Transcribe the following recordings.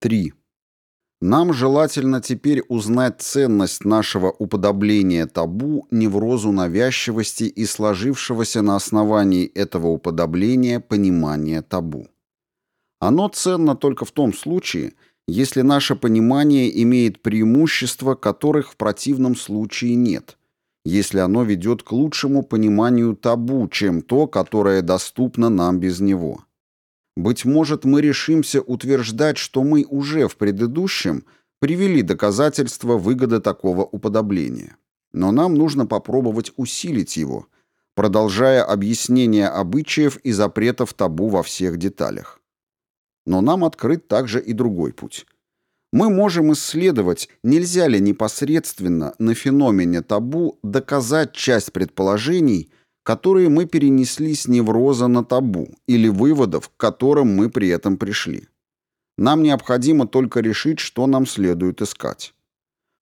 3. Нам желательно теперь узнать ценность нашего уподобления табу неврозу навязчивости и сложившегося на основании этого уподобления понимания табу. Оно ценно только в том случае, если наше понимание имеет преимущества, которых в противном случае нет, если оно ведет к лучшему пониманию табу, чем то, которое доступно нам без него. Быть может, мы решимся утверждать, что мы уже в предыдущем привели доказательства выгоды такого уподобления. Но нам нужно попробовать усилить его, продолжая объяснение обычаев и запретов табу во всех деталях. Но нам открыт также и другой путь. Мы можем исследовать, нельзя ли непосредственно на феномене табу доказать часть предположений – которые мы перенесли с невроза на табу или выводов, к которым мы при этом пришли. Нам необходимо только решить, что нам следует искать.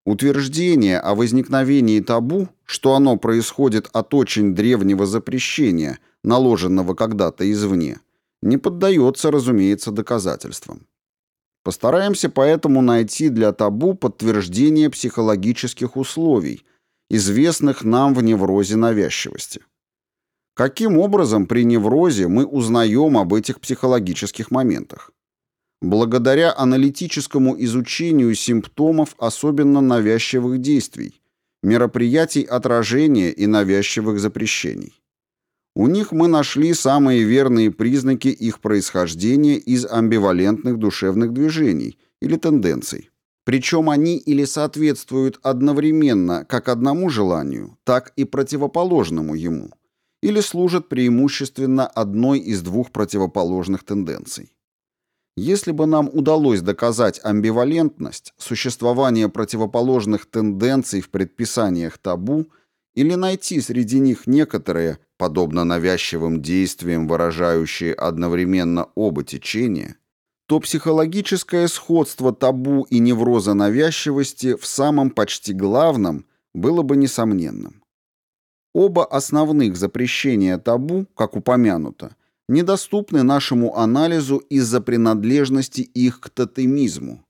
Утверждение о возникновении табу, что оно происходит от очень древнего запрещения, наложенного когда-то извне, не поддается, разумеется, доказательствам. Постараемся поэтому найти для табу подтверждение психологических условий, известных нам в неврозе навязчивости. Каким образом при неврозе мы узнаем об этих психологических моментах? Благодаря аналитическому изучению симптомов особенно навязчивых действий, мероприятий отражения и навязчивых запрещений. У них мы нашли самые верные признаки их происхождения из амбивалентных душевных движений или тенденций. Причем они или соответствуют одновременно как одному желанию, так и противоположному ему – или служат преимущественно одной из двух противоположных тенденций. Если бы нам удалось доказать амбивалентность, существование противоположных тенденций в предписаниях табу или найти среди них некоторые, подобно навязчивым действиям, выражающие одновременно оба течения, то психологическое сходство табу и невроза навязчивости в самом почти главном было бы несомненным. Оба основных запрещения табу, как упомянуто, недоступны нашему анализу из-за принадлежности их к тотемизму.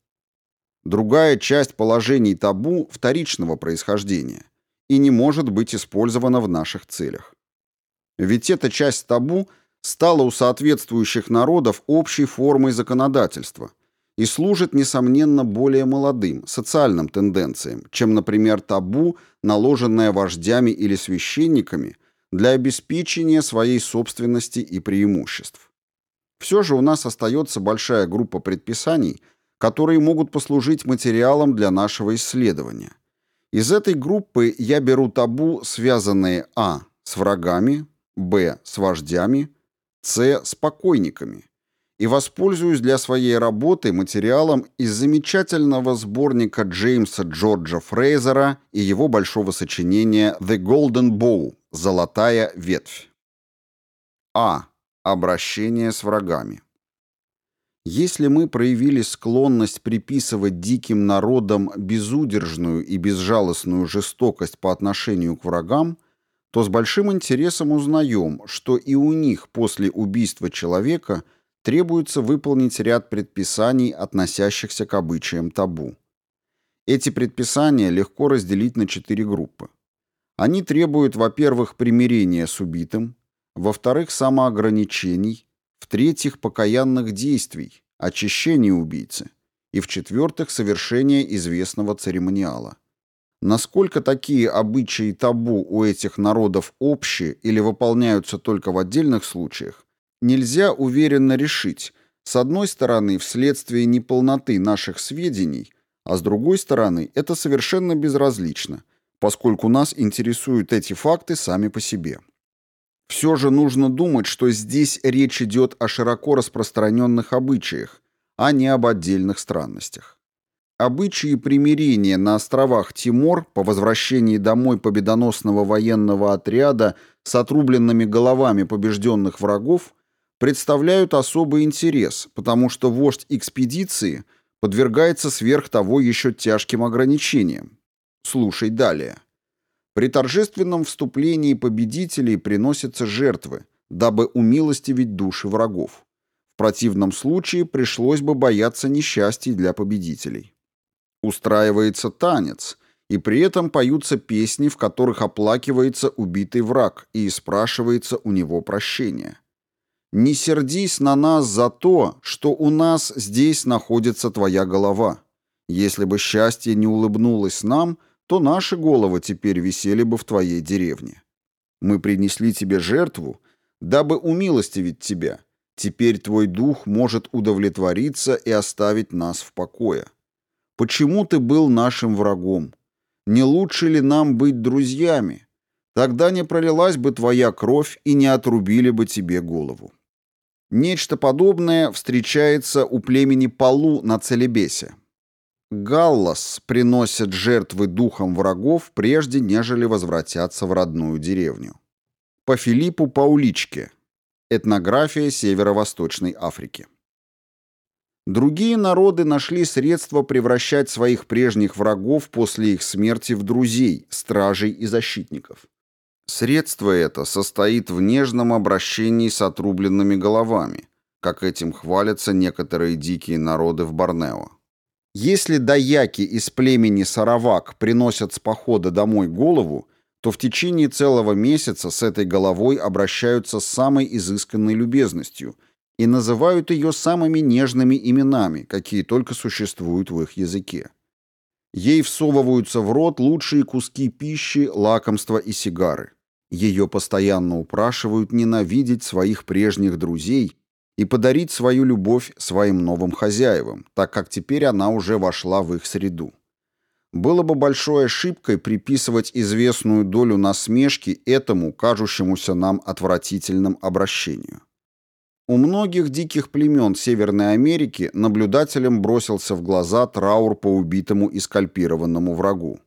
Другая часть положений табу вторичного происхождения и не может быть использована в наших целях. Ведь эта часть табу стала у соответствующих народов общей формой законодательства – и служит, несомненно, более молодым, социальным тенденциям, чем, например, табу, наложенное вождями или священниками для обеспечения своей собственности и преимуществ. Все же у нас остается большая группа предписаний, которые могут послужить материалом для нашего исследования. Из этой группы я беру табу, связанные а. с врагами, б. с вождями, с. с покойниками, и воспользуюсь для своей работы материалом из замечательного сборника Джеймса Джорджа Фрейзера и его большого сочинения «The Golden Bow» – «Золотая ветвь». А. Обращение с врагами. Если мы проявили склонность приписывать диким народам безудержную и безжалостную жестокость по отношению к врагам, то с большим интересом узнаем, что и у них после убийства человека – требуется выполнить ряд предписаний, относящихся к обычаям табу. Эти предписания легко разделить на четыре группы. Они требуют, во-первых, примирения с убитым, во-вторых, самоограничений, в-третьих, покаянных действий, очищения убийцы, и в-четвертых, совершения известного церемониала. Насколько такие обычаи табу у этих народов общие или выполняются только в отдельных случаях, нельзя уверенно решить, с одной стороны, вследствие неполноты наших сведений, а с другой стороны, это совершенно безразлично, поскольку нас интересуют эти факты сами по себе. Все же нужно думать, что здесь речь идет о широко распространенных обычаях, а не об отдельных странностях. Обычаи примирения на островах Тимор по возвращении домой победоносного военного отряда с отрубленными головами побежденных врагов представляют особый интерес, потому что вождь экспедиции подвергается сверх того еще тяжким ограничениям. Слушай далее. При торжественном вступлении победителей приносятся жертвы, дабы умилостивить души врагов. противном случае пришлось бы бояться несчастий для победителей. Устраивается танец, и при этом поются песни, в которых оплакивается убитый враг и спрашивается у него прощения. «Не сердись на нас за то, что у нас здесь находится твоя голова. Если бы счастье не улыбнулось нам, то наши головы теперь висели бы в твоей деревне. Мы принесли тебе жертву, дабы умилостивить тебя. Теперь твой дух может удовлетвориться и оставить нас в покое. Почему ты был нашим врагом? Не лучше ли нам быть друзьями? Тогда не пролилась бы твоя кровь и не отрубили бы тебе голову. Нечто подобное встречается у племени Палу на Целебесе. Галлас приносит жертвы духам врагов, прежде нежели возвратятся в родную деревню. По Филиппу Пауличке. Этнография Северо-Восточной Африки. Другие народы нашли средства превращать своих прежних врагов после их смерти в друзей, стражей и защитников. Средство это состоит в нежном обращении с отрубленными головами, как этим хвалятся некоторые дикие народы в Борнео. Если даяки из племени Саравак приносят с похода домой голову, то в течение целого месяца с этой головой обращаются с самой изысканной любезностью – и называют ее самыми нежными именами, какие только существуют в их языке. Ей всовываются в рот лучшие куски пищи, лакомства и сигары. Ее постоянно упрашивают ненавидеть своих прежних друзей и подарить свою любовь своим новым хозяевам, так как теперь она уже вошла в их среду. Было бы большой ошибкой приписывать известную долю насмешки этому, кажущемуся нам отвратительным обращению. У многих диких племен Северной Америки наблюдателям бросился в глаза траур по убитому и скальпированному врагу.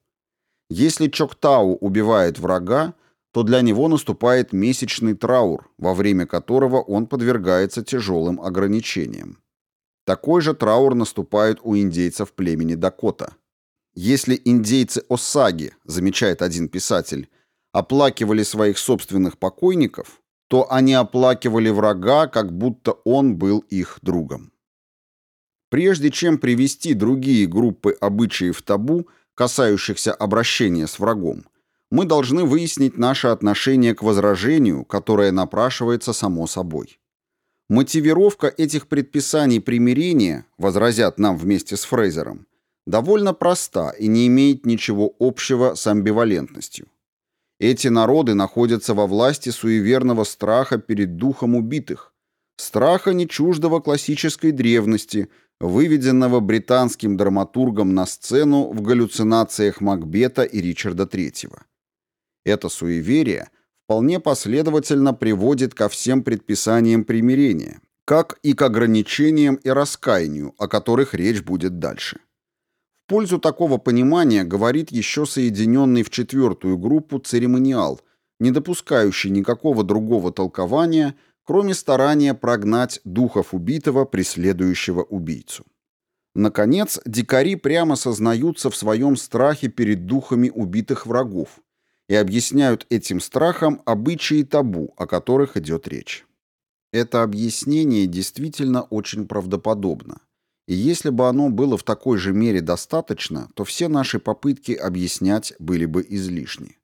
Если Чоктау убивает врага, то для него наступает месячный траур, во время которого он подвергается тяжелым ограничениям. Такой же траур наступает у индейцев племени Дакота. Если индейцы Осаги, замечает один писатель, оплакивали своих собственных покойников, то они оплакивали врага, как будто он был их другом. Прежде чем привести другие группы обычаев табу, касающихся обращения с врагом, мы должны выяснить наше отношение к возражению, которое напрашивается само собой. Мотивировка этих предписаний примирения, возразят нам вместе с Фрейзером, довольно проста и не имеет ничего общего с амбивалентностью. Эти народы находятся во власти суеверного страха перед духом убитых, страха не чуждого классической древности, выведенного британским драматургом на сцену в галлюцинациях Макбета и Ричарда III. Это суеверие вполне последовательно приводит ко всем предписаниям примирения, как и к ограничениям и раскаянию, о которых речь будет дальше пользу такого понимания говорит еще соединенный в четвертую группу церемониал, не допускающий никакого другого толкования, кроме старания прогнать духов убитого, преследующего убийцу. Наконец, дикари прямо сознаются в своем страхе перед духами убитых врагов и объясняют этим страхом обычаи табу, о которых идет речь. Это объяснение действительно очень правдоподобно. И если бы оно было в такой же мере достаточно, то все наши попытки объяснять были бы излишни.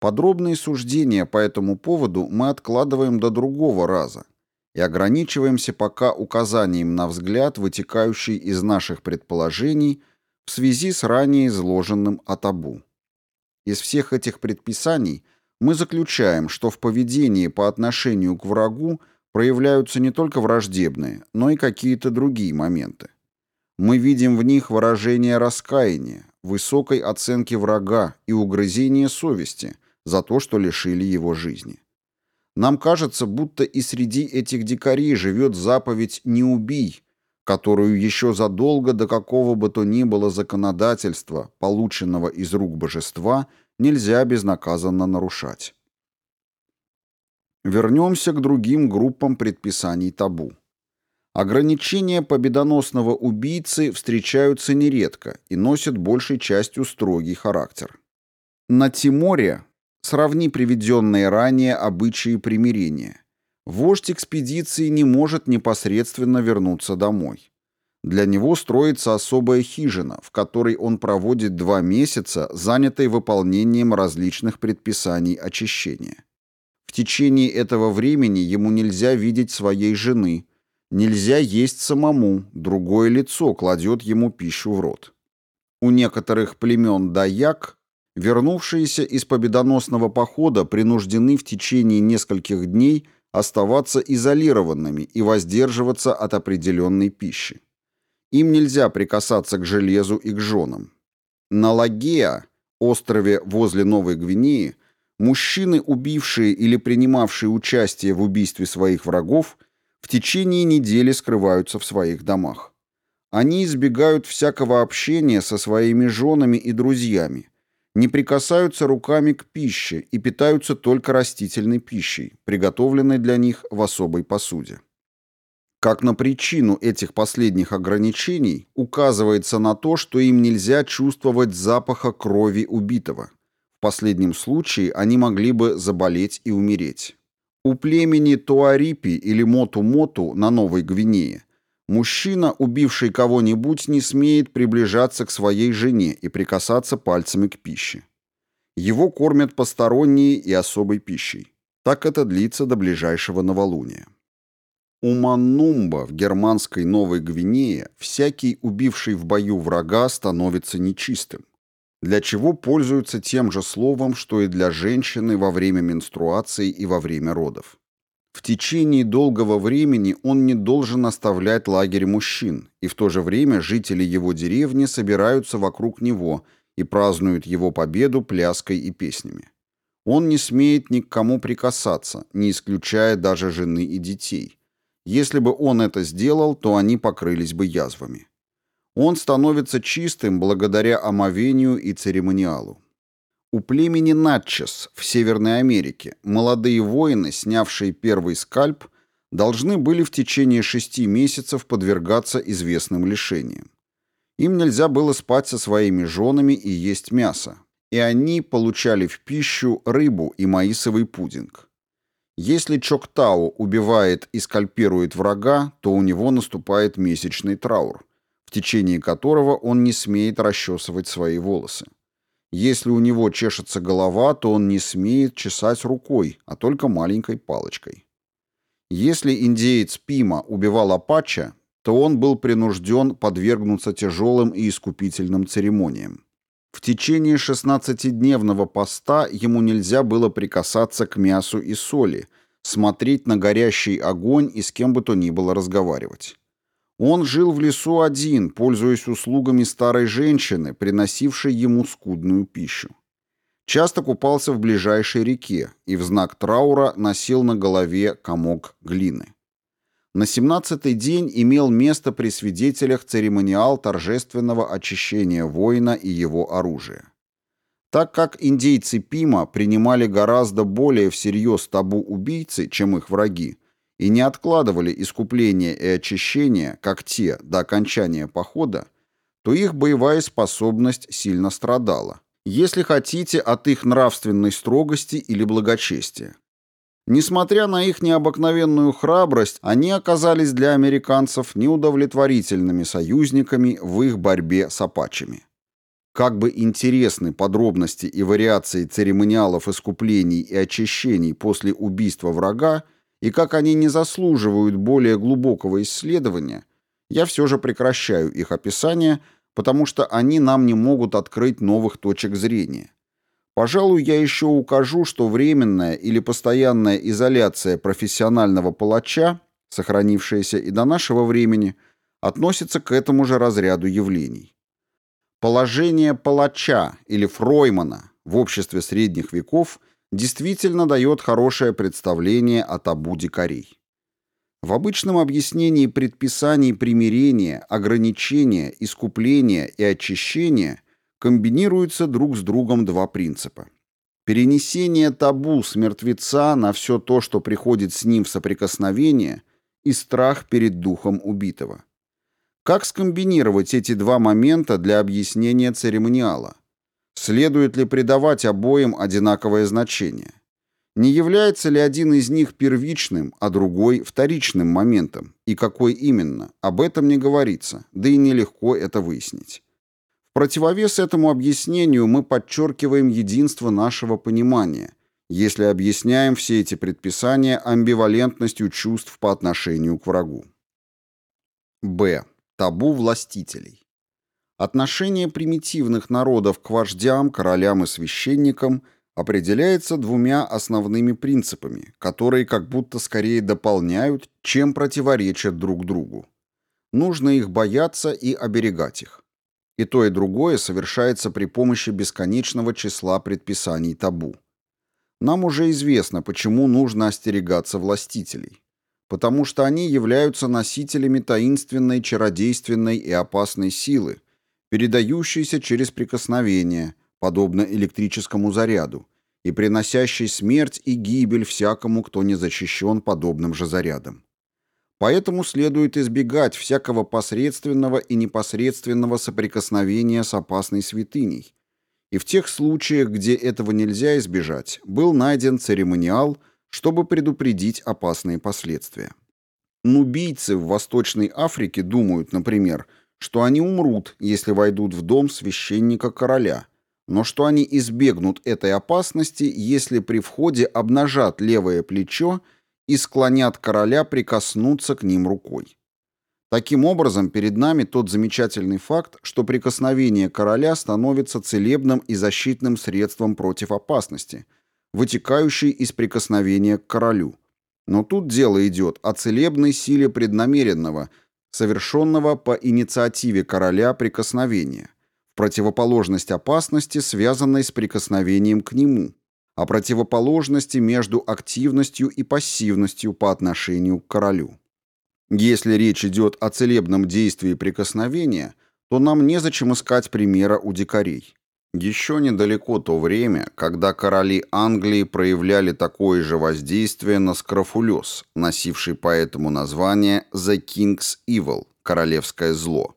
Подробные суждения по этому поводу мы откладываем до другого раза и ограничиваемся пока указанием на взгляд, вытекающий из наших предположений в связи с ранее изложенным о табу. Из всех этих предписаний мы заключаем, что в поведении по отношению к врагу – проявляются не только враждебные, но и какие-то другие моменты. Мы видим в них выражение раскаяния, высокой оценки врага и угрызения совести за то, что лишили его жизни. Нам кажется, будто и среди этих дикарей живет заповедь «не убий», которую еще задолго до какого бы то ни было законодательства, полученного из рук божества, нельзя безнаказанно нарушать. Вернемся к другим группам предписаний табу. Ограничения победоносного убийцы встречаются нередко и носят большей частью строгий характер. На Тиморе сравни приведенные ранее обычаи примирения. Вождь экспедиции не может непосредственно вернуться домой. Для него строится особая хижина, в которой он проводит два месяца, занятый выполнением различных предписаний очищения. В течение этого времени ему нельзя видеть своей жены, нельзя есть самому, другое лицо кладет ему пищу в рот. У некоторых племен Даяк, вернувшиеся из победоносного похода, принуждены в течение нескольких дней оставаться изолированными и воздерживаться от определенной пищи. Им нельзя прикасаться к железу и к женам. На Лагеа, острове возле Новой Гвинеи, мужчины, убившие или принимавшие участие в убийстве своих врагов, в течение недели скрываются в своих домах. Они избегают всякого общения со своими женами и друзьями, не прикасаются руками к пище и питаются только растительной пищей, приготовленной для них в особой посуде. Как на причину этих последних ограничений указывается на то, что им нельзя чувствовать запаха крови убитого. В последнем случае они могли бы заболеть и умереть. У племени Туарипи или Моту-Моту на Новой Гвинее мужчина, убивший кого-нибудь, не смеет приближаться к своей жене и прикасаться пальцами к пище. Его кормят посторонние и особой пищей. Так это длится до ближайшего новолуния. У Маннумба в германской Новой Гвинее всякий убивший в бою врага становится нечистым, для чего пользуются тем же словом, что и для женщины во время менструации и во время родов. В течение долгого времени он не должен оставлять лагерь мужчин, и в то же время жители его деревни собираются вокруг него и празднуют его победу пляской и песнями. Он не смеет ни к кому прикасаться, не исключая даже жены и детей, если бы он это сделал, то они покрылись бы язвами. Он становится чистым благодаря омовению и церемониалу. У племени Натчес в Северной Америке молодые воины, снявшие первый скальп, должны были в течение шести месяцев подвергаться известным лишениям. Им нельзя было спать со своими женами и есть мясо, и они получали в пищу рыбу и маисовый пудинг. Если Чоктау убивает и скальпирует врага, то у него наступает месячный траур, в течение которого он не смеет расчесывать свои волосы. Если у него чешется голова, то он не смеет чесать рукой, а только маленькой палочкой. Если индеец Пима убивал Апача, то он был принужден подвергнуться тяжелым и искупительным церемониям. В течение 16-дневного поста ему нельзя было прикасаться к мясу и соли, смотреть на горящий огонь и с кем бы то ни было разговаривать. Он жил в лесу один, пользуясь услугами старой женщины, приносившей ему скудную пищу. Часто купался в ближайшей реке и в знак траура носил на голове комок глины. На 17-й день имел место при свидетелях церемониал торжественного очищения воина и его оружия. Так как индейцы Пима принимали гораздо более всерьез табу убийцы, чем их враги, и не откладывали искупление и очищение, как те, до окончания похода, то их боевая способность сильно страдала, если хотите, от их нравственной строгости или благочестия. Несмотря на их необыкновенную храбрость, они оказались для американцев неудовлетворительными союзниками в их борьбе с апачами. Как бы интересны подробности и вариации церемониалов искуплений и очищений после убийства врага, и как они не заслуживают более глубокого исследования, я все же прекращаю их описание, потому что они нам не могут открыть новых точек зрения. Пожалуй, я еще укажу, что временная или постоянная изоляция профессионального палача, сохранившаяся и до нашего времени, относится к этому же разряду явлений. Положение палача или фроймана в обществе средних веков действительно дает хорошее представление о табу дикарей. В обычном объяснении предписаний примирения, ограничения, искупления и очищения – комбинируются друг с другом два принципа. Перенесение табу с мертвеца на все то, что приходит с ним в соприкосновение, и страх перед духом убитого. Как скомбинировать эти два момента для объяснения церемониала? Следует ли придавать обоим одинаковое значение? Не является ли один из них первичным, а другой вторичным моментом? И какой именно? Об этом не говорится, да и нелегко это выяснить. В противовес этому объяснению мы подчеркиваем единство нашего понимания, если объясняем все эти предписания амбивалентностью чувств по отношению к врагу. Б. Табу властителей. Отношение примитивных народов к вождям, королям и священникам – определяется двумя основными принципами, которые как будто скорее дополняют, чем противоречат друг другу. Нужно их бояться и оберегать их. И то, и другое совершается при помощи бесконечного числа предписаний табу. Нам уже известно, почему нужно остерегаться властителей. Потому что они являются носителями таинственной, чародейственной и опасной силы, передающейся через прикосновение – подобно электрическому заряду, и приносящий смерть и гибель всякому, кто не защищен подобным же зарядом. Поэтому следует избегать всякого посредственного и непосредственного соприкосновения с опасной святыней. И в тех случаях, где этого нельзя избежать, был найден церемониал, чтобы предупредить опасные последствия. Нубийцы в Восточной Африке думают, например, что они умрут, если войдут в дом священника короля – но что они избегнут этой опасности, если при входе обнажат левое плечо и склонят короля прикоснуться к ним рукой. Таким образом, перед нами тот замечательный факт, что прикосновение короля становится целебным и защитным средством против опасности, вытекающей из прикосновения к королю. Но тут дело идет о целебной силе преднамеренного, совершенного по инициативе короля прикосновения противоположность опасности, связанной с прикосновением к нему, а противоположности между активностью и пассивностью по отношению к королю. Если речь идет о целебном действии прикосновения, то нам незачем искать примера у дикарей. Еще недалеко то время, когда короли Англии проявляли такое же воздействие на скрофулез, носивший поэтому название «The King's Evil» – «Королевское зло».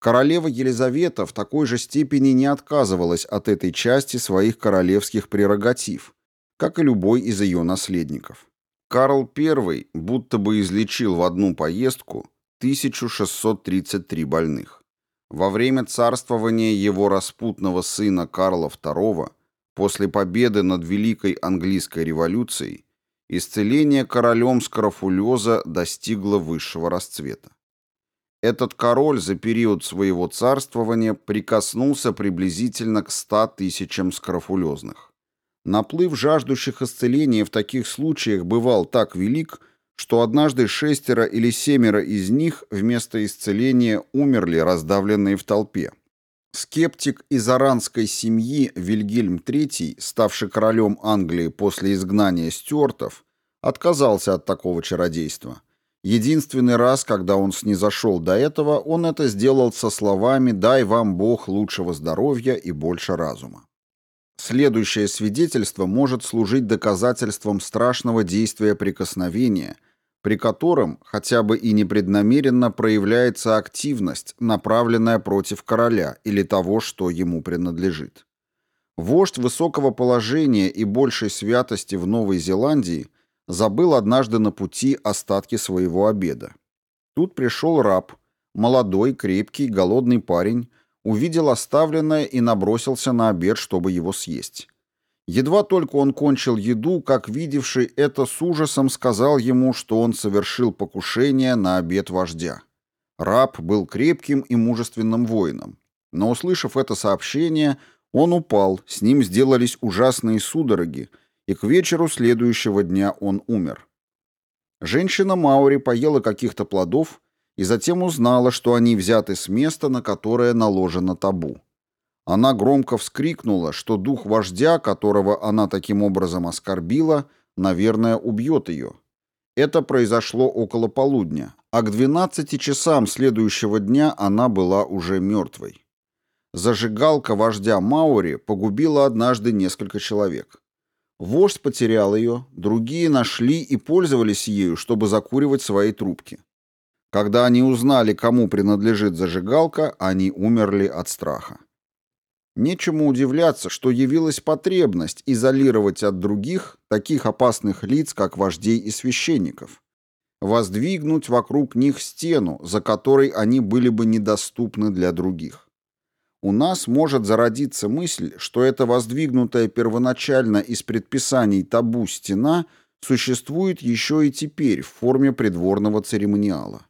Королева Елизавета в такой же степени не отказывалась от этой части своих королевских прерогатив, как и любой из ее наследников. Карл I будто бы излечил в одну поездку 1633 больных. Во время царствования его распутного сына Карла II, после победы над Великой Английской революцией, исцеление королем скарофулеза достигло высшего расцвета. Этот король за период своего царствования прикоснулся приблизительно к ста тысячам скрофулезных. Наплыв жаждущих исцеления в таких случаях бывал так велик, что однажды шестеро или семеро из них вместо исцеления умерли, раздавленные в толпе. Скептик из аранской семьи Вильгельм III, ставший королем Англии после изгнания стюартов, отказался от такого чародейства – Единственный раз, когда он снизошел до этого, он это сделал со словами «дай вам Бог лучшего здоровья и больше разума». Следующее свидетельство может служить доказательством страшного действия прикосновения, при котором, хотя бы и непреднамеренно, проявляется активность, направленная против короля или того, что ему принадлежит. Вождь высокого положения и большей святости в Новой Зеландии – забыл однажды на пути остатки своего обеда. Тут пришел раб, молодой, крепкий, голодный парень, увидел оставленное и набросился на обед, чтобы его съесть. Едва только он кончил еду, как видевший это с ужасом сказал ему, что он совершил покушение на обед вождя. Раб был крепким и мужественным воином. Но, услышав это сообщение, он упал, с ним сделались ужасные судороги, и к вечеру следующего дня он умер. Женщина Маури поела каких-то плодов и затем узнала, что они взяты с места, на которое наложено табу. Она громко вскрикнула, что дух вождя, которого она таким образом оскорбила, наверное, убьет ее. Это произошло около полудня, а к 12 часам следующего дня она была уже мертвой. Зажигалка вождя Маури погубила однажды несколько человек. Вождь потерял ее, другие нашли и пользовались ею, чтобы закуривать свои трубки. Когда они узнали, кому принадлежит зажигалка, они умерли от страха. Нечему удивляться, что явилась потребность изолировать от других таких опасных лиц, как вождей и священников, воздвигнуть вокруг них стену, за которой они были бы недоступны для других. У нас может зародиться мысль, что эта воздвигнутая первоначально из предписаний табу стена существует еще и теперь в форме придворного церемониала.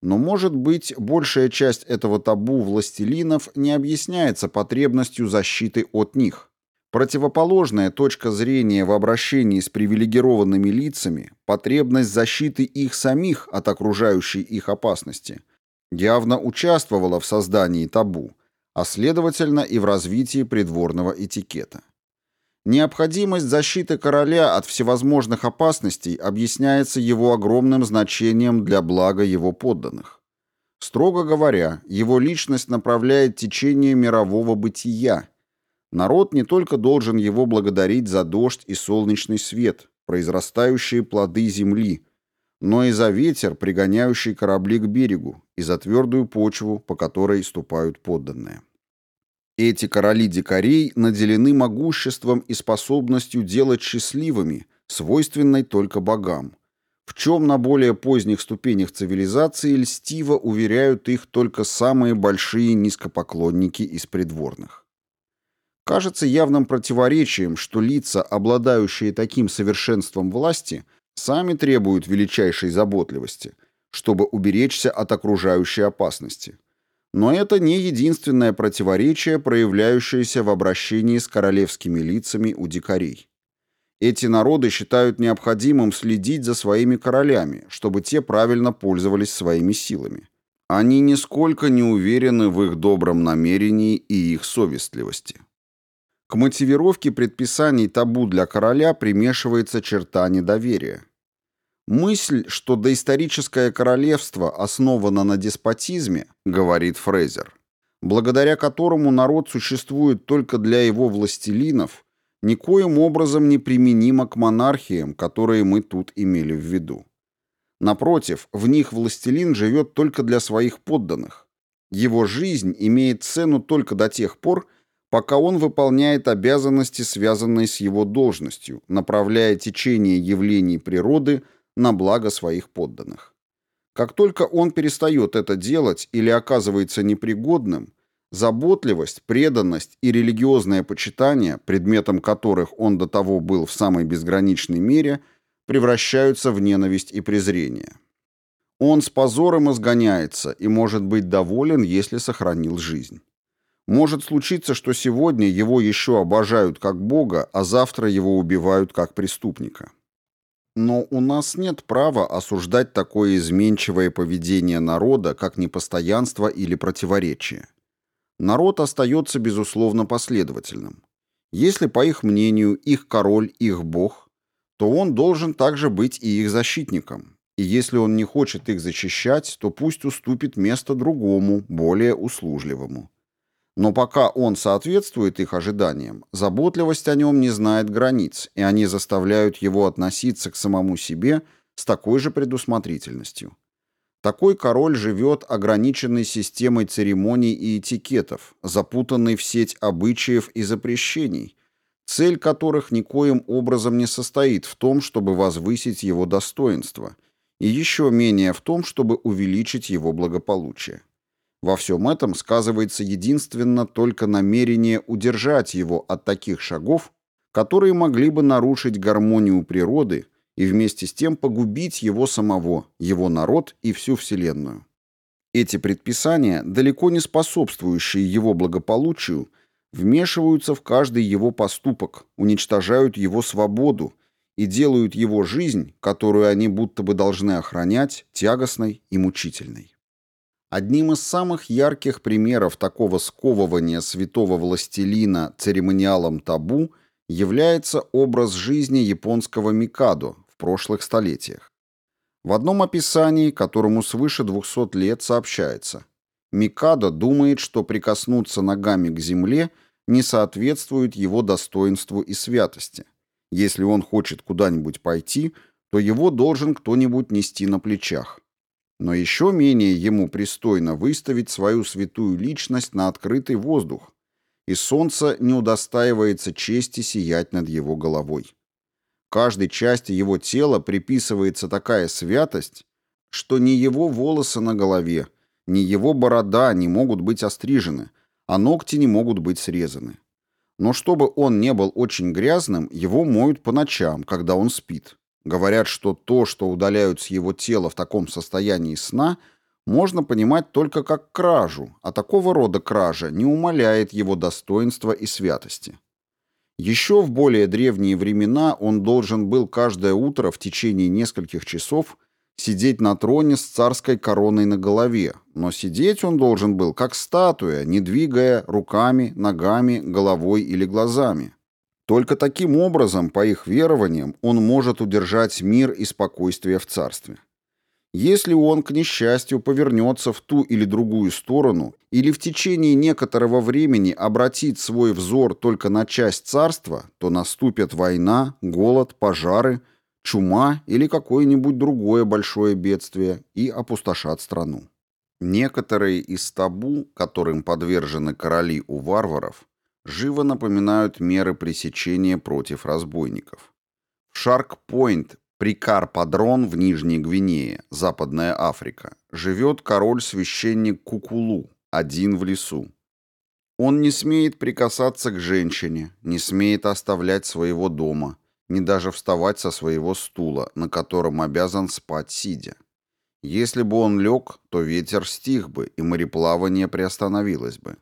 Но, может быть, большая часть этого табу властелинов не объясняется потребностью защиты от них. Противоположная точка зрения в обращении с привилегированными лицами, потребность защиты их самих от окружающей их опасности, явно участвовала в создании табу, а следовательно и в развитии придворного этикета. Необходимость защиты короля от всевозможных опасностей объясняется его огромным значением для блага его подданных. Строго говоря, его личность направляет течение мирового бытия. Народ не только должен его благодарить за дождь и солнечный свет, произрастающие плоды земли, но и за ветер, пригоняющий корабли к берегу, и за твердую почву, по которой ступают подданные. Эти короли дикарей наделены могуществом и способностью делать счастливыми, свойственной только богам, в чем на более поздних ступенях цивилизации льстиво уверяют их только самые большие низкопоклонники из придворных. Кажется явным противоречием, что лица, обладающие таким совершенством власти, сами требуют величайшей заботливости, чтобы уберечься от окружающей опасности – но это не единственное противоречие, проявляющееся в обращении с королевскими лицами у дикарей. Эти народы считают необходимым следить за своими королями, чтобы те правильно пользовались своими силами. Они нисколько не уверены в их добром намерении и их совестливости. К мотивировке предписаний табу для короля примешивается черта недоверия. Мысль, что доисторическое королевство основано на деспотизме, говорит Фрейзер, благодаря которому народ существует только для его властелинов, никоим образом не применима к монархиям, которые мы тут имели в виду. Напротив, в них властелин живет только для своих подданных. Его жизнь имеет цену только до тех пор, пока он выполняет обязанности, связанные с его должностью, направляя течение явлений природы – на благо своих подданных. Как только он перестает это делать или оказывается непригодным, заботливость, преданность и религиозное почитание, предметом которых он до того был в самой безграничной мере, превращаются в ненависть и презрение. Он с позором изгоняется и может быть доволен, если сохранил жизнь. Может случиться, что сегодня его еще обожают как Бога, а завтра его убивают как преступника. Но у нас нет права осуждать такое изменчивое поведение народа как непостоянство или противоречие. Народ остается, безусловно, последовательным. Если, по их мнению, их король – их бог, то он должен также быть и их защитником. И если он не хочет их защищать, то пусть уступит место другому, более услужливому. Но пока он соответствует их ожиданиям, заботливость о нем не знает границ, и они заставляют его относиться к самому себе с такой же предусмотрительностью. Такой король живет ограниченной системой церемоний и этикетов, запутанной в сеть обычаев и запрещений, цель которых никоим образом не состоит в том, чтобы возвысить его достоинство, и еще менее в том, чтобы увеличить его благополучие. Во всем этом сказывается единственно только намерение удержать его от таких шагов, которые могли бы нарушить гармонию природы и вместе с тем погубить его самого, его народ и всю Вселенную. Эти предписания, далеко не способствующие его благополучию, вмешиваются в каждый его поступок, уничтожают его свободу и делают его жизнь, которую они будто бы должны охранять, тягостной и мучительной. Одним из самых ярких примеров такого сковывания святого властелина церемониалом табу является образ жизни японского микадо в прошлых столетиях. В одном описании, которому свыше 200 лет, сообщается Микадо думает, что прикоснуться ногами к земле не соответствует его достоинству и святости. Если он хочет куда-нибудь пойти, то его должен кто-нибудь нести на плечах. Но еще менее ему пристойно выставить свою святую личность на открытый воздух, и солнце не удостаивается чести сиять над его головой. Каждой части его тела приписывается такая святость, что ни его волосы на голове, ни его борода не могут быть острижены, а ногти не могут быть срезаны. Но чтобы он не был очень грязным, его моют по ночам, когда он спит. Говорят, что то, что удаляют с его тела в таком состоянии сна, можно понимать только как кражу, а такого рода кража не умаляет его достоинства и святости. Еще в более древние времена он должен был каждое утро в течение нескольких часов сидеть на троне с царской короной на голове, но сидеть он должен был как статуя, не двигая руками, ногами, головой или глазами. Только таким образом, по их верованиям, он может удержать мир и спокойствие в царстве. Если он, к несчастью, повернется в ту или другую сторону или в течение некоторого времени обратит свой взор только на часть царства, то наступит война, голод, пожары, чума или какое-нибудь другое большое бедствие и опустошат страну. Некоторые из табу, которым подвержены короли у варваров, живо напоминают меры пресечения против разбойников. Шарк-Пойнт при Карпадрон в Нижней Гвинее, Западная Африка, живет король-священник Кукулу, один в лесу. Он не смеет прикасаться к женщине, не смеет оставлять своего дома, не даже вставать со своего стула, на котором обязан спать сидя. Если бы он лег, то ветер стих бы, и мореплавание приостановилось бы.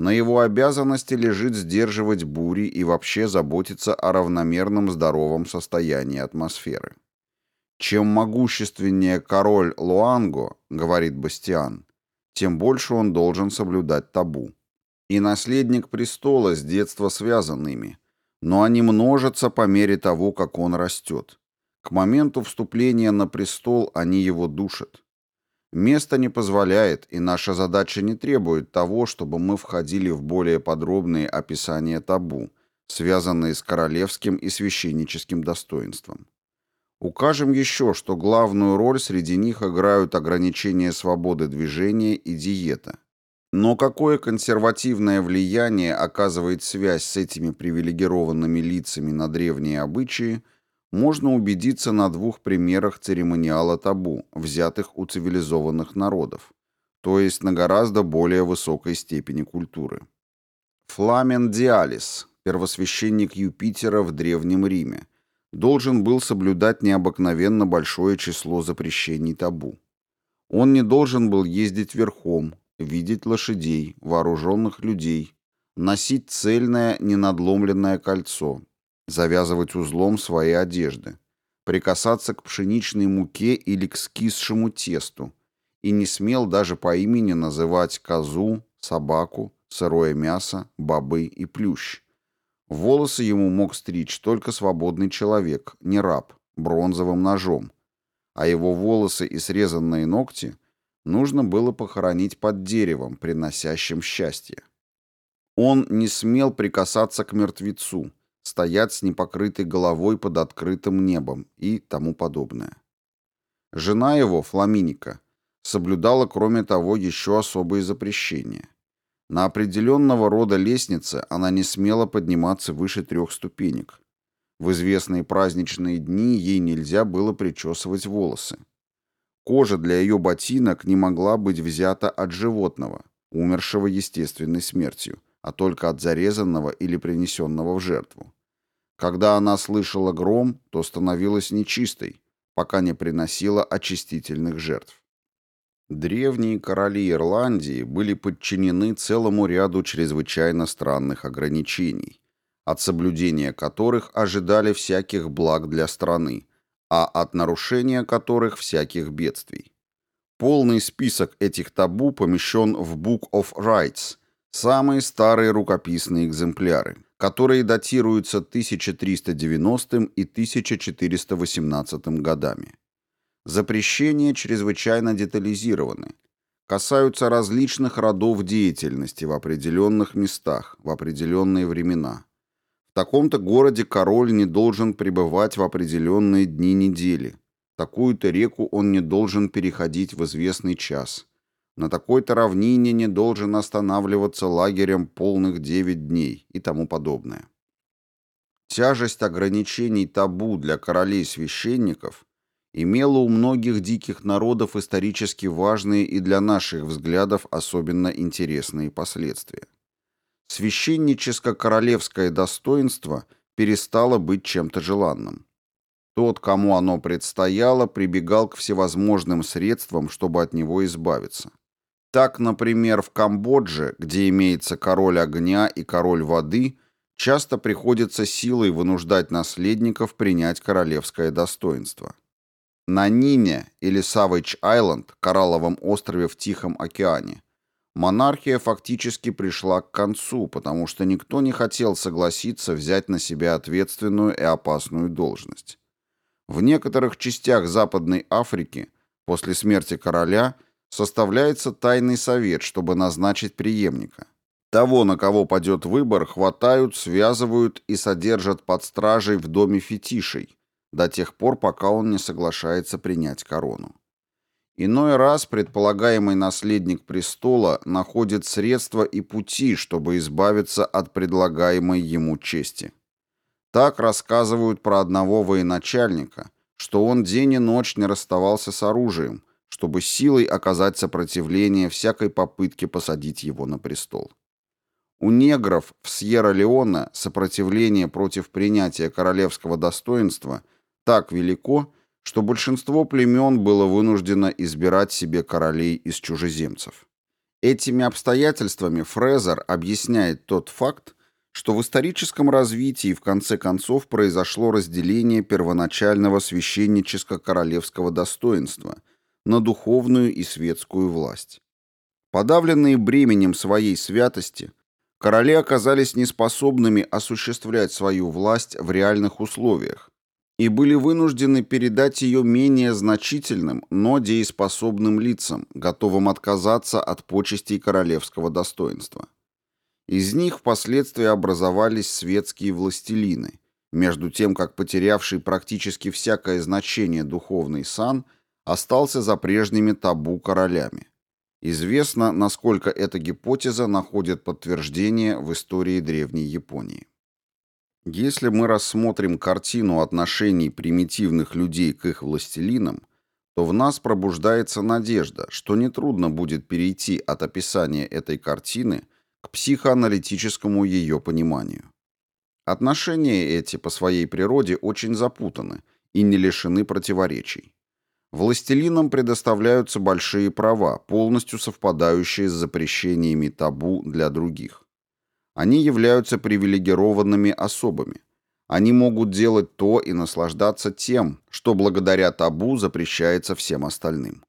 На его обязанности лежит сдерживать бури и вообще заботиться о равномерном здоровом состоянии атмосферы. Чем могущественнее король Луанго, говорит Бастиан, тем больше он должен соблюдать табу. И наследник престола с детства связан ими, но они множатся по мере того, как он растет. К моменту вступления на престол они его душат. Место не позволяет, и наша задача не требует того, чтобы мы входили в более подробные описания табу, связанные с королевским и священническим достоинством. Укажем еще, что главную роль среди них играют ограничения свободы движения и диета. Но какое консервативное влияние оказывает связь с этими привилегированными лицами на древние обычаи – можно убедиться на двух примерах церемониала табу, взятых у цивилизованных народов, то есть на гораздо более высокой степени культуры. Фламен Диалис, первосвященник Юпитера в Древнем Риме, должен был соблюдать необыкновенно большое число запрещений табу. Он не должен был ездить верхом, видеть лошадей, вооруженных людей, носить цельное ненадломленное кольцо, завязывать узлом свои одежды, прикасаться к пшеничной муке или к скисшему тесту, и не смел даже по имени называть козу, собаку, сырое мясо, бобы и плющ. Волосы ему мог стричь только свободный человек, не раб, бронзовым ножом, а его волосы и срезанные ногти нужно было похоронить под деревом, приносящим счастье. Он не смел прикасаться к мертвецу, стоят с непокрытой головой под открытым небом и тому подобное. Жена его, Фламиника, соблюдала, кроме того, еще особые запрещения. На определенного рода лестнице она не смела подниматься выше трех ступенек. В известные праздничные дни ей нельзя было причесывать волосы. Кожа для ее ботинок не могла быть взята от животного, умершего естественной смертью, а только от зарезанного или принесенного в жертву. Когда она слышала гром, то становилась нечистой, пока не приносила очистительных жертв. Древние короли Ирландии были подчинены целому ряду чрезвычайно странных ограничений, от соблюдения которых ожидали всяких благ для страны, а от нарушения которых всяких бедствий. Полный список этих табу помещен в Book of Rights, самые старые рукописные экземпляры, которые датируются 1390 и 1418 годами. Запрещения чрезвычайно детализированы, касаются различных родов деятельности в определенных местах, в определенные времена. В таком-то городе король не должен пребывать в определенные дни недели, такую-то реку он не должен переходить в известный час – на такой-то равнине не должен останавливаться лагерем полных 9 дней и тому подобное. Тяжесть ограничений табу для королей-священников имела у многих диких народов исторически важные и для наших взглядов особенно интересные последствия. Священническо-королевское достоинство перестало быть чем-то желанным. Тот, кому оно предстояло, прибегал к всевозможным средствам, чтобы от него избавиться. Так, например, в Камбодже, где имеется король огня и король воды, часто приходится силой вынуждать наследников принять королевское достоинство. На Нине или Савич-Айленд, коралловом острове в Тихом океане, монархия фактически пришла к концу, потому что никто не хотел согласиться взять на себя ответственную и опасную должность. В некоторых частях Западной Африки после смерти короля составляется тайный совет, чтобы назначить преемника. Того, на кого падет выбор, хватают, связывают и содержат под стражей в доме фетишей, до тех пор, пока он не соглашается принять корону. Иной раз предполагаемый наследник престола находит средства и пути, чтобы избавиться от предлагаемой ему чести. Так рассказывают про одного военачальника, что он день и ночь не расставался с оружием, чтобы силой оказать сопротивление всякой попытке посадить его на престол. У негров в Сьерра-Леоне сопротивление против принятия королевского достоинства так велико, что большинство племен было вынуждено избирать себе королей из чужеземцев. Этими обстоятельствами Фрезер объясняет тот факт, что в историческом развитии в конце концов произошло разделение первоначального священническо-королевского достоинства на духовную и светскую власть. Подавленные бременем своей святости, короли оказались неспособными осуществлять свою власть в реальных условиях и были вынуждены передать ее менее значительным, но дееспособным лицам, готовым отказаться от почестей королевского достоинства. Из них впоследствии образовались светские властелины, между тем как потерявший практически всякое значение духовный сан остался за прежними табу королями. Известно, насколько эта гипотеза находит подтверждение в истории Древней Японии. Если мы рассмотрим картину отношений примитивных людей к их властелинам, то в нас пробуждается надежда, что нетрудно будет перейти от описания этой картины к психоаналитическому ее пониманию. Отношения эти по своей природе очень запутаны и не лишены противоречий. Властелинам предоставляются большие права, полностью совпадающие с запрещениями табу для других. Они являются привилегированными особами. Они могут делать то и наслаждаться тем, что благодаря табу запрещается всем остальным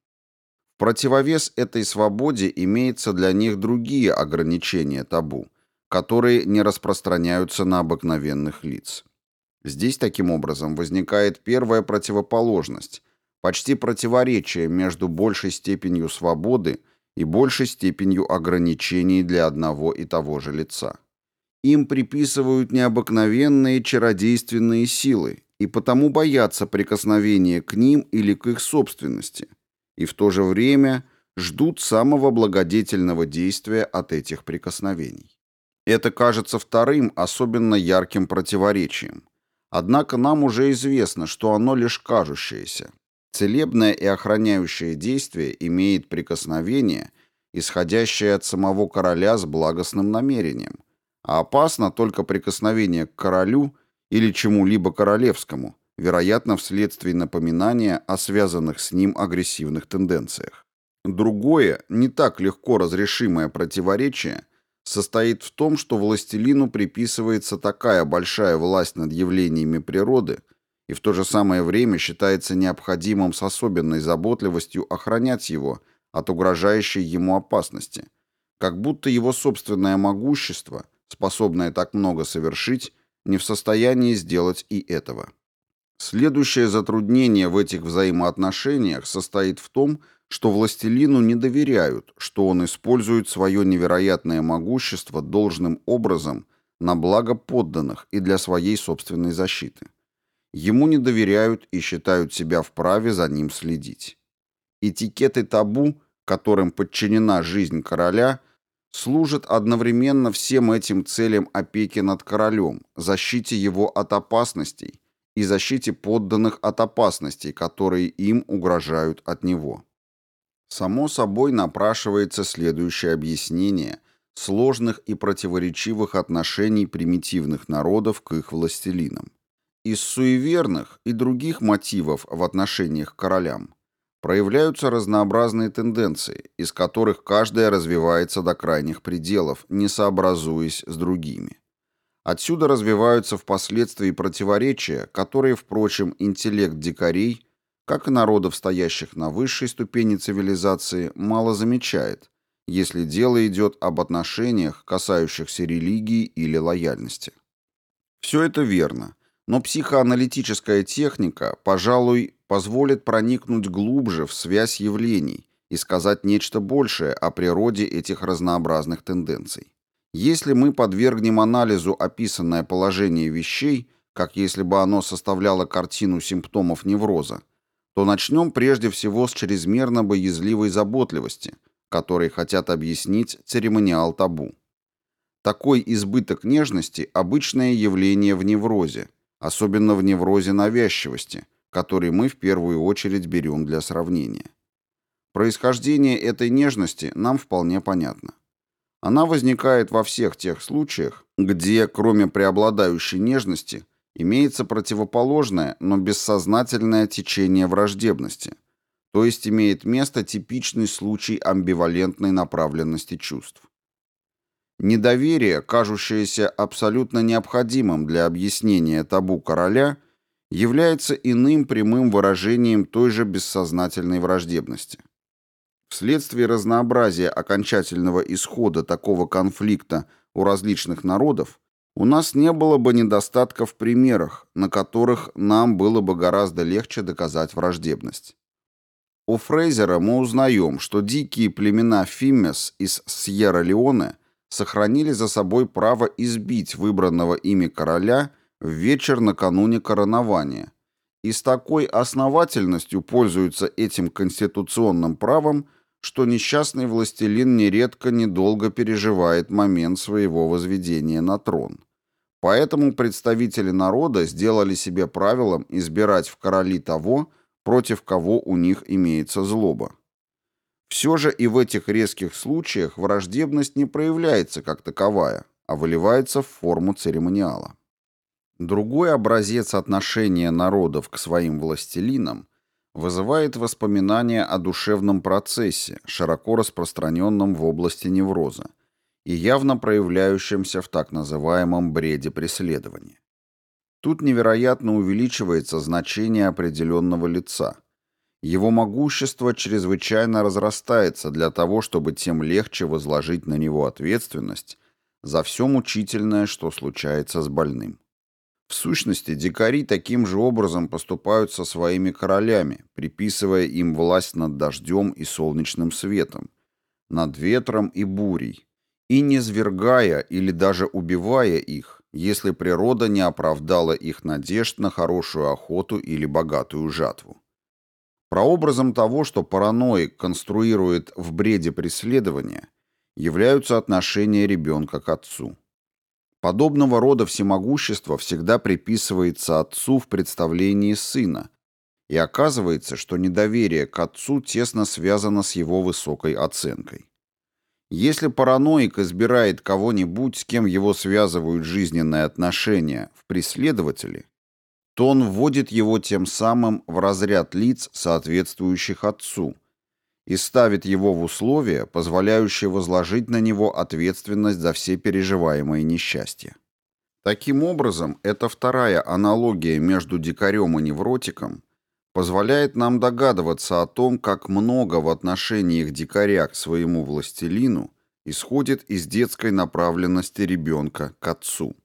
противовес этой свободе имеются для них другие ограничения табу, которые не распространяются на обыкновенных лиц. Здесь таким образом возникает первая противоположность, почти противоречие между большей степенью свободы и большей степенью ограничений для одного и того же лица. Им приписывают необыкновенные чародейственные силы и потому боятся прикосновения к ним или к их собственности – и в то же время ждут самого благодетельного действия от этих прикосновений. Это кажется вторым, особенно ярким противоречием. Однако нам уже известно, что оно лишь кажущееся. Целебное и охраняющее действие имеет прикосновение, исходящее от самого короля с благостным намерением, а опасно только прикосновение к королю или чему-либо королевскому, вероятно, вследствие напоминания о связанных с ним агрессивных тенденциях. Другое, не так легко разрешимое противоречие состоит в том, что властелину приписывается такая большая власть над явлениями природы и в то же самое время считается необходимым с особенной заботливостью охранять его от угрожающей ему опасности, как будто его собственное могущество, способное так много совершить, не в состоянии сделать и этого. Следующее затруднение в этих взаимоотношениях состоит в том, что властелину не доверяют, что он использует свое невероятное могущество должным образом на благо подданных и для своей собственной защиты. Ему не доверяют и считают себя вправе за ним следить. Этикет и табу, которым подчинена жизнь короля, служит одновременно всем этим целям опеки над королем, защите его от опасностей и защите подданных от опасностей, которые им угрожают от него. Само собой напрашивается следующее объяснение сложных и противоречивых отношений примитивных народов к их властелинам. Из суеверных и других мотивов в отношениях к королям проявляются разнообразные тенденции, из которых каждая развивается до крайних пределов, не сообразуясь с другими. Отсюда развиваются впоследствии противоречия, которые, впрочем, интеллект дикарей, как и народов, стоящих на высшей ступени цивилизации, мало замечает, если дело идет об отношениях, касающихся религии или лояльности. Все это верно, но психоаналитическая техника, пожалуй, позволит проникнуть глубже в связь явлений и сказать нечто большее о природе этих разнообразных тенденций. Если мы подвергнем анализу описанное положение вещей, как если бы оно составляло картину симптомов невроза, то начнем прежде всего с чрезмерно боязливой заботливости, которой хотят объяснить церемониал табу. Такой избыток нежности – обычное явление в неврозе, особенно в неврозе навязчивости, который мы в первую очередь берем для сравнения. Происхождение этой нежности нам вполне понятно. Она возникает во всех тех случаях, где, кроме преобладающей нежности, имеется противоположное, но бессознательное течение враждебности, то есть имеет место типичный случай амбивалентной направленности чувств. Недоверие, кажущееся абсолютно необходимым для объяснения табу короля, является иным прямым выражением той же бессознательной враждебности. Вследствие разнообразия окончательного исхода такого конфликта у различных народов, у нас не было бы недостатков в примерах, на которых нам было бы гораздо легче доказать враждебность. У Фрейзера мы узнаем, что дикие племена Фиммес из Сьерра-Леоне сохранили за собой право избить выбранного ими короля в вечер накануне коронования, и с такой основательностью пользуются этим конституционным правом, что несчастный властелин нередко недолго переживает момент своего возведения на трон. Поэтому представители народа сделали себе правилом избирать в короли того, против кого у них имеется злоба. Все же и в этих резких случаях враждебность не проявляется как таковая, а выливается в форму церемониала. Другой образец отношения народов к своим властелинам вызывает воспоминания о душевном процессе, широко распространенном в области невроза, и явно проявляющемся в так называемом бреде преследования. Тут невероятно увеличивается значение определенного лица – его могущество чрезвычайно разрастается для того, чтобы тем легче возложить на него ответственность за все мучительное, что случается с больным. В сущности, дикари таким же образом поступают со своими королями, приписывая им власть над дождем и солнечным светом, над ветром и бурей, и не свергая или даже убивая их, если природа не оправдала их надежд на хорошую охоту или богатую жатву. Прообразом того, что параноик конструирует в бреде преследования, являются отношения ребенка к отцу. Подобного рода всемогущество всегда приписывается отцу в представлении сына, и оказывается, что недоверие к отцу тесно связано с его высокой оценкой. Если параноик избирает кого-нибудь, с кем его связывают жизненные отношения, в преследователи, то он вводит его тем самым в разряд лиц, соответствующих отцу, и ставит его в условия, позволяющие возложить на него ответственность за все переживаемые несчастья. Таким образом, эта вторая аналогия между дикарем и невротиком позволяет нам догадываться о том, как много в отношениях дикаря к своему властелину исходит из детской направленности ребенка к отцу.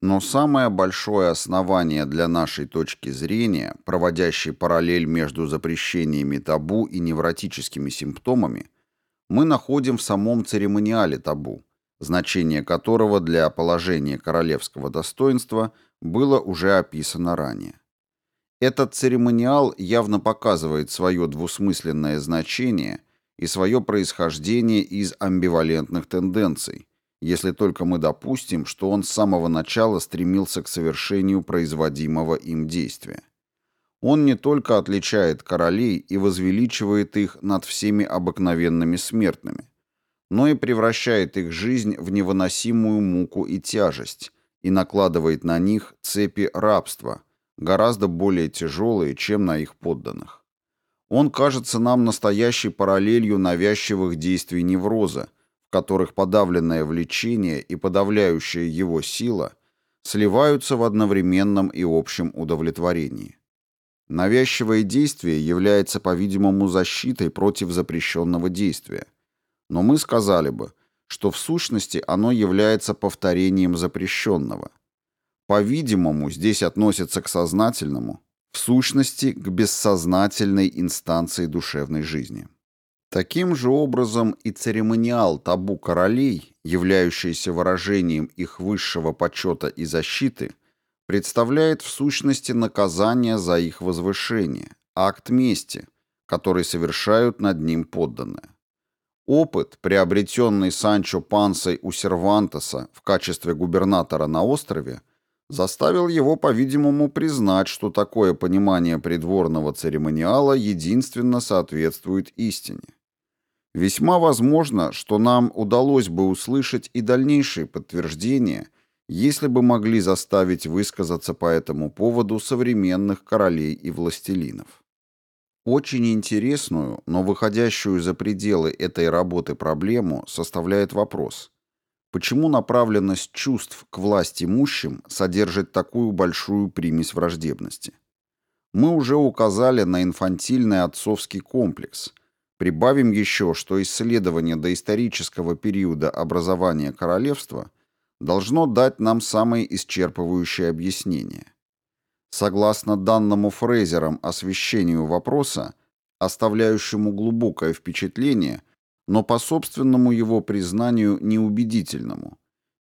Но самое большое основание для нашей точки зрения, проводящей параллель между запрещениями табу и невротическими симптомами, мы находим в самом церемониале табу, значение которого для положения королевского достоинства было уже описано ранее. Этот церемониал явно показывает свое двусмысленное значение и свое происхождение из амбивалентных тенденций, если только мы допустим, что он с самого начала стремился к совершению производимого им действия. Он не только отличает королей и возвеличивает их над всеми обыкновенными смертными, но и превращает их жизнь в невыносимую муку и тяжесть и накладывает на них цепи рабства, гораздо более тяжелые, чем на их подданных. Он кажется нам настоящей параллелью навязчивых действий невроза, которых подавленное влечение и подавляющая его сила сливаются в одновременном и общем удовлетворении. Навязчивое действие является, по-видимому, защитой против запрещенного действия. Но мы сказали бы, что в сущности оно является повторением запрещенного. По-видимому, здесь относится к сознательному, в сущности, к бессознательной инстанции душевной жизни. Таким же образом и церемониал табу королей, являющийся выражением их высшего почета и защиты, представляет в сущности наказание за их возвышение, акт мести, который совершают над ним подданные. Опыт, приобретенный Санчо Пансой у Сервантеса в качестве губернатора на острове, заставил его, по-видимому, признать, что такое понимание придворного церемониала единственно соответствует истине. Весьма возможно, что нам удалось бы услышать и дальнейшие подтверждения, если бы могли заставить высказаться по этому поводу современных королей и властелинов. Очень интересную, но выходящую за пределы этой работы проблему составляет вопрос, почему направленность чувств к власть имущим содержит такую большую примесь враждебности. Мы уже указали на инфантильный отцовский комплекс – Прибавим еще, что исследование доисторического периода образования королевства должно дать нам самые исчерпывающие объяснения. Согласно данному Фрейзером освещению вопроса, оставляющему глубокое впечатление, но по собственному его признанию неубедительному,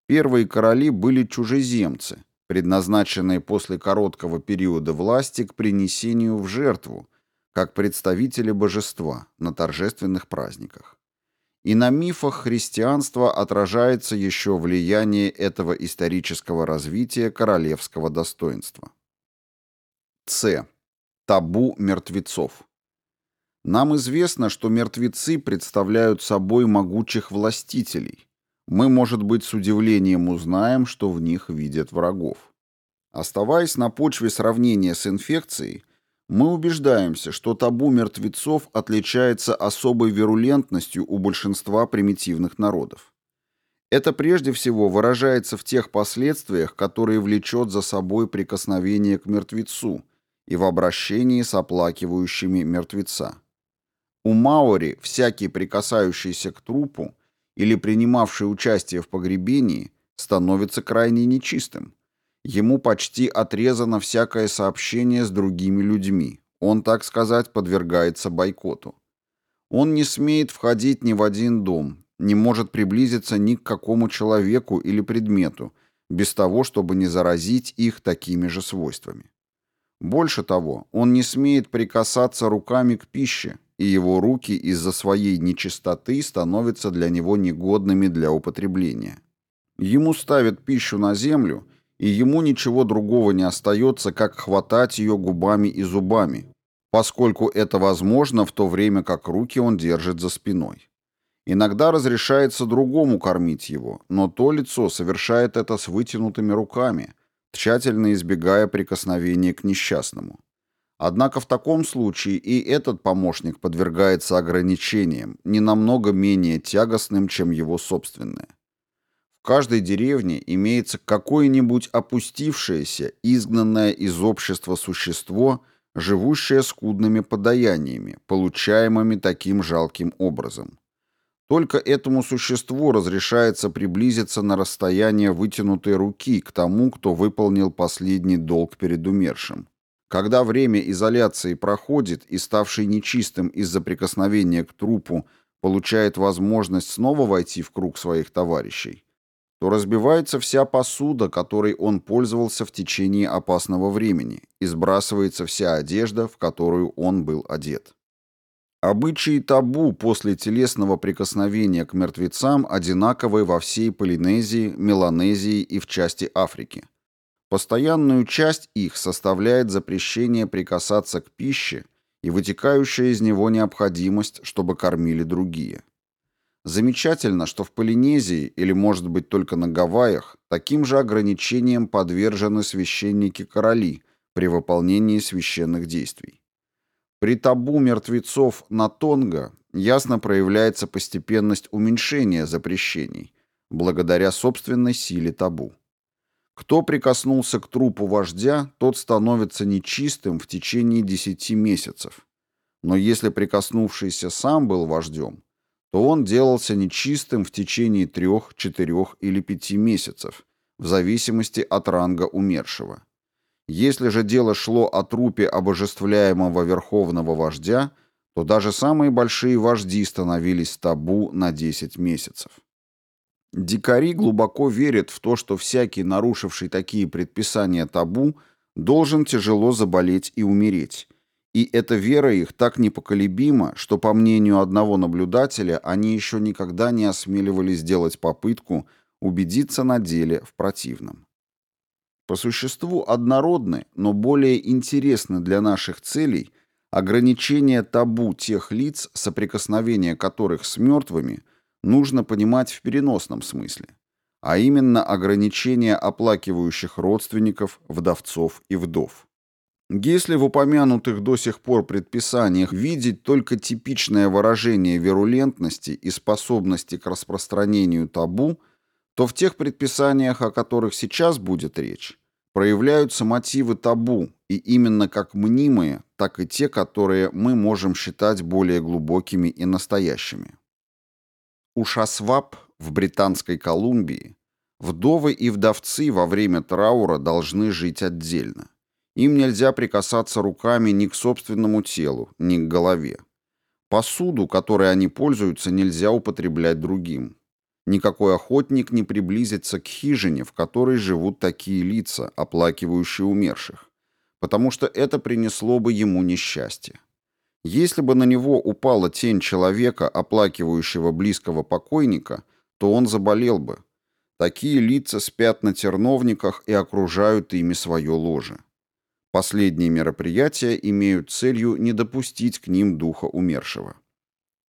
первые короли были чужеземцы, предназначенные после короткого периода власти к принесению в жертву, как представители божества на торжественных праздниках. И на мифах христианства отражается еще влияние этого исторического развития королевского достоинства. С. Табу мертвецов. Нам известно, что мертвецы представляют собой могучих властителей. Мы, может быть, с удивлением узнаем, что в них видят врагов. Оставаясь на почве сравнения с инфекцией, мы убеждаемся, что табу мертвецов отличается особой вирулентностью у большинства примитивных народов. Это прежде всего выражается в тех последствиях, которые влечет за собой прикосновение к мертвецу и в обращении с оплакивающими мертвеца. У маори всякий прикасающийся к трупу или принимавший участие в погребении становится крайне нечистым, Ему почти отрезано всякое сообщение с другими людьми. Он, так сказать, подвергается бойкоту. Он не смеет входить ни в один дом, не может приблизиться ни к какому человеку или предмету, без того, чтобы не заразить их такими же свойствами. Больше того, он не смеет прикасаться руками к пище, и его руки из-за своей нечистоты становятся для него негодными для употребления. Ему ставят пищу на землю – и ему ничего другого не остается, как хватать ее губами и зубами, поскольку это возможно в то время как руки он держит за спиной. Иногда разрешается другому кормить его, но то лицо совершает это с вытянутыми руками, тщательно избегая прикосновения к несчастному. Однако в таком случае и этот помощник подвергается ограничениям, не намного менее тягостным, чем его собственное каждой деревне имеется какое-нибудь опустившееся, изгнанное из общества существо, живущее скудными подаяниями, получаемыми таким жалким образом. Только этому существу разрешается приблизиться на расстояние вытянутой руки к тому, кто выполнил последний долг перед умершим. Когда время изоляции проходит и ставший нечистым из-за прикосновения к трупу получает возможность снова войти в круг своих товарищей, то разбивается вся посуда, которой он пользовался в течение опасного времени, и сбрасывается вся одежда, в которую он был одет. Обычаи табу после телесного прикосновения к мертвецам одинаковы во всей Полинезии, Меланезии и в части Африки. Постоянную часть их составляет запрещение прикасаться к пище и вытекающая из него необходимость, чтобы кормили другие. Замечательно, что в Полинезии, или может быть только на Гавайях, таким же ограничениям подвержены священники-короли при выполнении священных действий. При табу мертвецов на Тонго ясно проявляется постепенность уменьшения запрещений, благодаря собственной силе табу. Кто прикоснулся к трупу вождя, тот становится нечистым в течение десяти месяцев. Но если прикоснувшийся сам был вождем, то он делался нечистым в течение трех, четырех или пяти месяцев, в зависимости от ранга умершего. Если же дело шло о трупе обожествляемого верховного вождя, то даже самые большие вожди становились табу на 10 месяцев. Дикари глубоко верят в то, что всякий, нарушивший такие предписания табу, должен тяжело заболеть и умереть, и эта вера их так непоколебима, что, по мнению одного наблюдателя, они еще никогда не осмеливались сделать попытку убедиться на деле в противном. По существу однородны, но более интересны для наших целей ограничения табу тех лиц, соприкосновения которых с мертвыми нужно понимать в переносном смысле, а именно ограничения оплакивающих родственников, вдовцов и вдов. Если в упомянутых до сих пор предписаниях видеть только типичное выражение вирулентности и способности к распространению табу, то в тех предписаниях, о которых сейчас будет речь, проявляются мотивы табу, и именно как мнимые, так и те, которые мы можем считать более глубокими и настоящими. У Шасваб в Британской Колумбии вдовы и вдовцы во время траура должны жить отдельно. Им нельзя прикасаться руками ни к собственному телу, ни к голове. Посуду, которой они пользуются, нельзя употреблять другим. Никакой охотник не приблизится к хижине, в которой живут такие лица, оплакивающие умерших, потому что это принесло бы ему несчастье. Если бы на него упала тень человека, оплакивающего близкого покойника, то он заболел бы. Такие лица спят на терновниках и окружают ими свое ложе. Последние мероприятия имеют целью не допустить к ним духа умершего.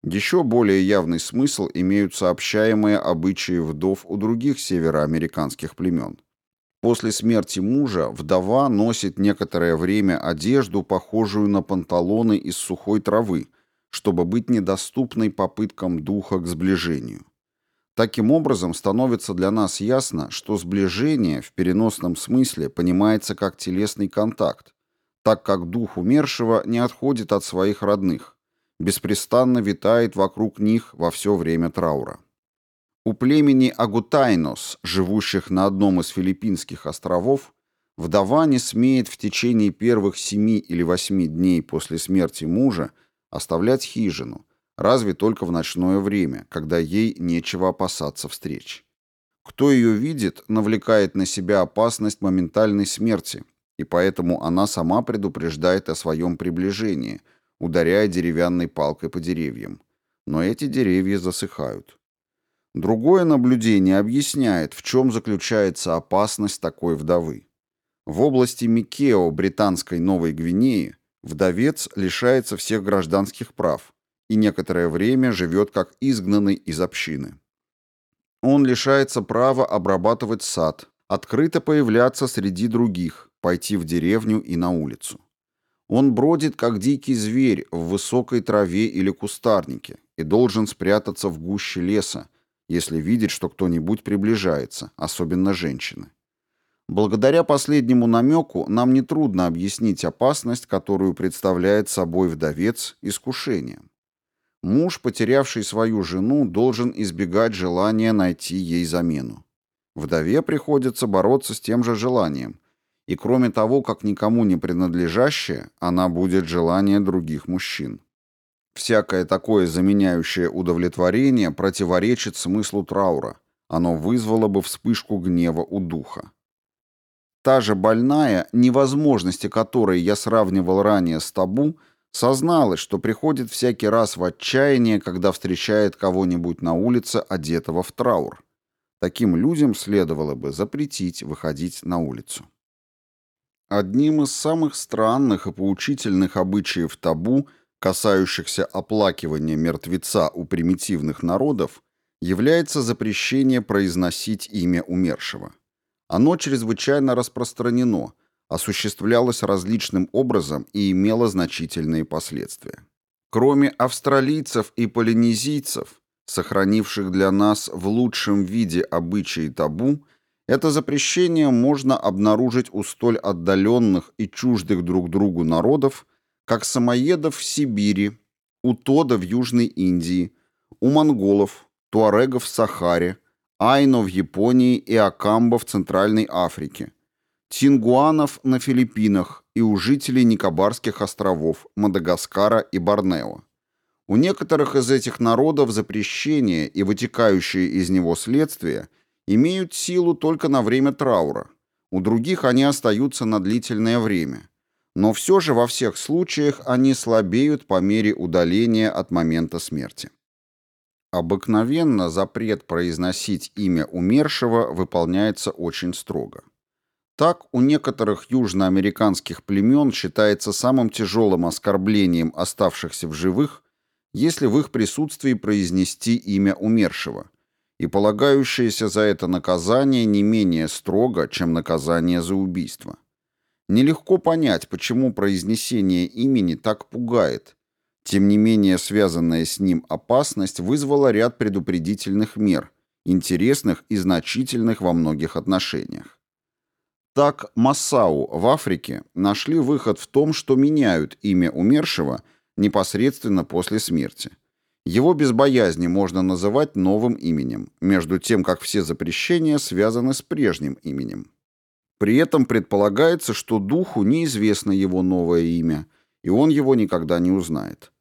Еще более явный смысл имеют сообщаемые обычаи вдов у других североамериканских племен. После смерти мужа вдова носит некоторое время одежду, похожую на панталоны из сухой травы, чтобы быть недоступной попыткам духа к сближению. Таким образом, становится для нас ясно, что сближение в переносном смысле понимается как телесный контакт, так как дух умершего не отходит от своих родных, беспрестанно витает вокруг них во все время траура. У племени Агутайнос, живущих на одном из филиппинских островов, вдова не смеет в течение первых семи или восьми дней после смерти мужа оставлять хижину – разве только в ночное время, когда ей нечего опасаться встреч. Кто ее видит, навлекает на себя опасность моментальной смерти, и поэтому она сама предупреждает о своем приближении, ударяя деревянной палкой по деревьям. Но эти деревья засыхают. Другое наблюдение объясняет, в чем заключается опасность такой вдовы. В области Микео британской Новой Гвинеи вдовец лишается всех гражданских прав, и некоторое время живет как изгнанный из общины. Он лишается права обрабатывать сад, открыто появляться среди других, пойти в деревню и на улицу. Он бродит, как дикий зверь, в высокой траве или кустарнике и должен спрятаться в гуще леса, если видит, что кто-нибудь приближается, особенно женщины. Благодаря последнему намеку нам нетрудно объяснить опасность, которую представляет собой вдовец, искушением. Муж, потерявший свою жену, должен избегать желания найти ей замену. Вдове приходится бороться с тем же желанием, и кроме того, как никому не принадлежащее, она будет желание других мужчин. Всякое такое заменяющее удовлетворение противоречит смыслу траура, оно вызвало бы вспышку гнева у духа. Та же больная, невозможности которой я сравнивал ранее с табу – Созналась, что приходит всякий раз в отчаяние, когда встречает кого-нибудь на улице, одетого в траур. Таким людям следовало бы запретить выходить на улицу. Одним из самых странных и поучительных обычаев табу, касающихся оплакивания мертвеца у примитивных народов, является запрещение произносить имя умершего. Оно чрезвычайно распространено, осуществлялось различным образом и имело значительные последствия. Кроме австралийцев и полинезийцев, сохранивших для нас в лучшем виде обычаи табу, это запрещение можно обнаружить у столь отдаленных и чуждых друг другу народов, как самоедов в Сибири, у Тода в Южной Индии, у монголов, туарегов в Сахаре, айно в Японии и акамбо в Центральной Африке, тингуанов на Филиппинах и у жителей Никобарских островов, Мадагаскара и Борнео. У некоторых из этих народов запрещение и вытекающие из него следствия – имеют силу только на время траура. У других они остаются на длительное время. Но все же во всех случаях они слабеют по мере удаления от момента смерти. Обыкновенно запрет произносить имя умершего выполняется очень строго. Так, у некоторых южноамериканских племен считается самым тяжелым оскорблением оставшихся в живых, если в их присутствии произнести имя умершего, и полагающееся за это наказание не менее строго, чем наказание за убийство. Нелегко понять, почему произнесение имени так пугает. Тем не менее, связанная с ним опасность вызвала ряд предупредительных мер, интересных и значительных во многих отношениях. Так, Массау в Африке нашли выход в том, что меняют имя умершего непосредственно после смерти – его без боязни можно называть новым именем, между тем, как все запрещения связаны с прежним именем. При этом предполагается, что духу неизвестно его новое имя, и он его никогда не узнает.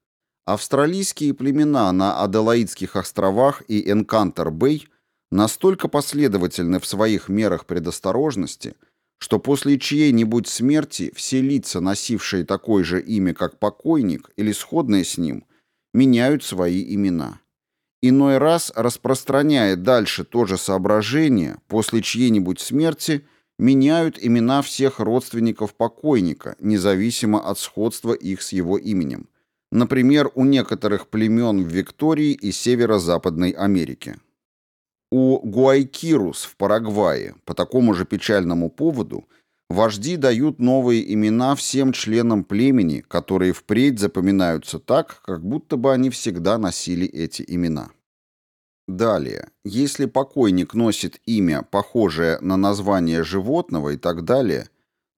Австралийские племена на Аделаидских островах и Энкантер-Бэй настолько последовательны в своих мерах предосторожности, что после чьей-нибудь смерти все лица, носившие такое же имя, как покойник, или сходное с ним – меняют свои имена. Иной раз, распространяя дальше то же соображение, после чьей-нибудь смерти меняют имена всех родственников покойника, независимо от сходства их с его именем. Например, у некоторых племен в Виктории и Северо-Западной Америке. У Гуайкирус в Парагвае. По такому же печальному поводу – Вожди дают новые имена всем членам племени, которые впредь запоминаются так, как будто бы они всегда носили эти имена. Далее, если покойник носит имя, похожее на название животного и так далее,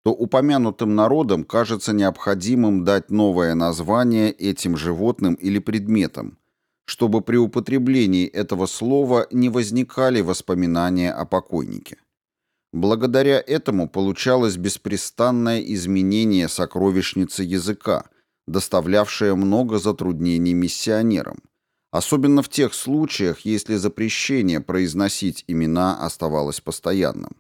то упомянутым народам кажется необходимым дать новое название этим животным или предметам, чтобы при употреблении этого слова не возникали воспоминания о покойнике. Благодаря этому получалось беспрестанное изменение сокровищницы языка, доставлявшее много затруднений миссионерам, особенно в тех случаях, если запрещение произносить имена оставалось постоянным.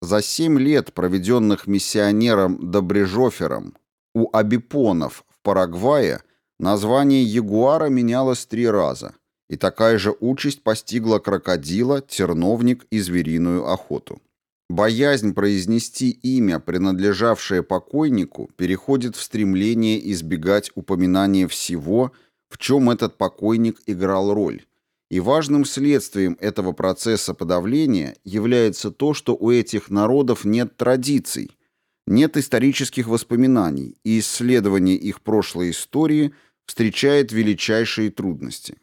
За семь лет, проведенных миссионером Добрежофером у абипонов в Парагвае, название ягуара менялось три раза, и такая же участь постигла крокодила, терновник и звериную охоту. Боязнь произнести имя, принадлежавшее покойнику, переходит в стремление избегать упоминания всего, в чем этот покойник играл роль. И важным следствием этого процесса подавления является то, что у этих народов нет традиций, нет исторических воспоминаний, и исследование их прошлой истории встречает величайшие трудности.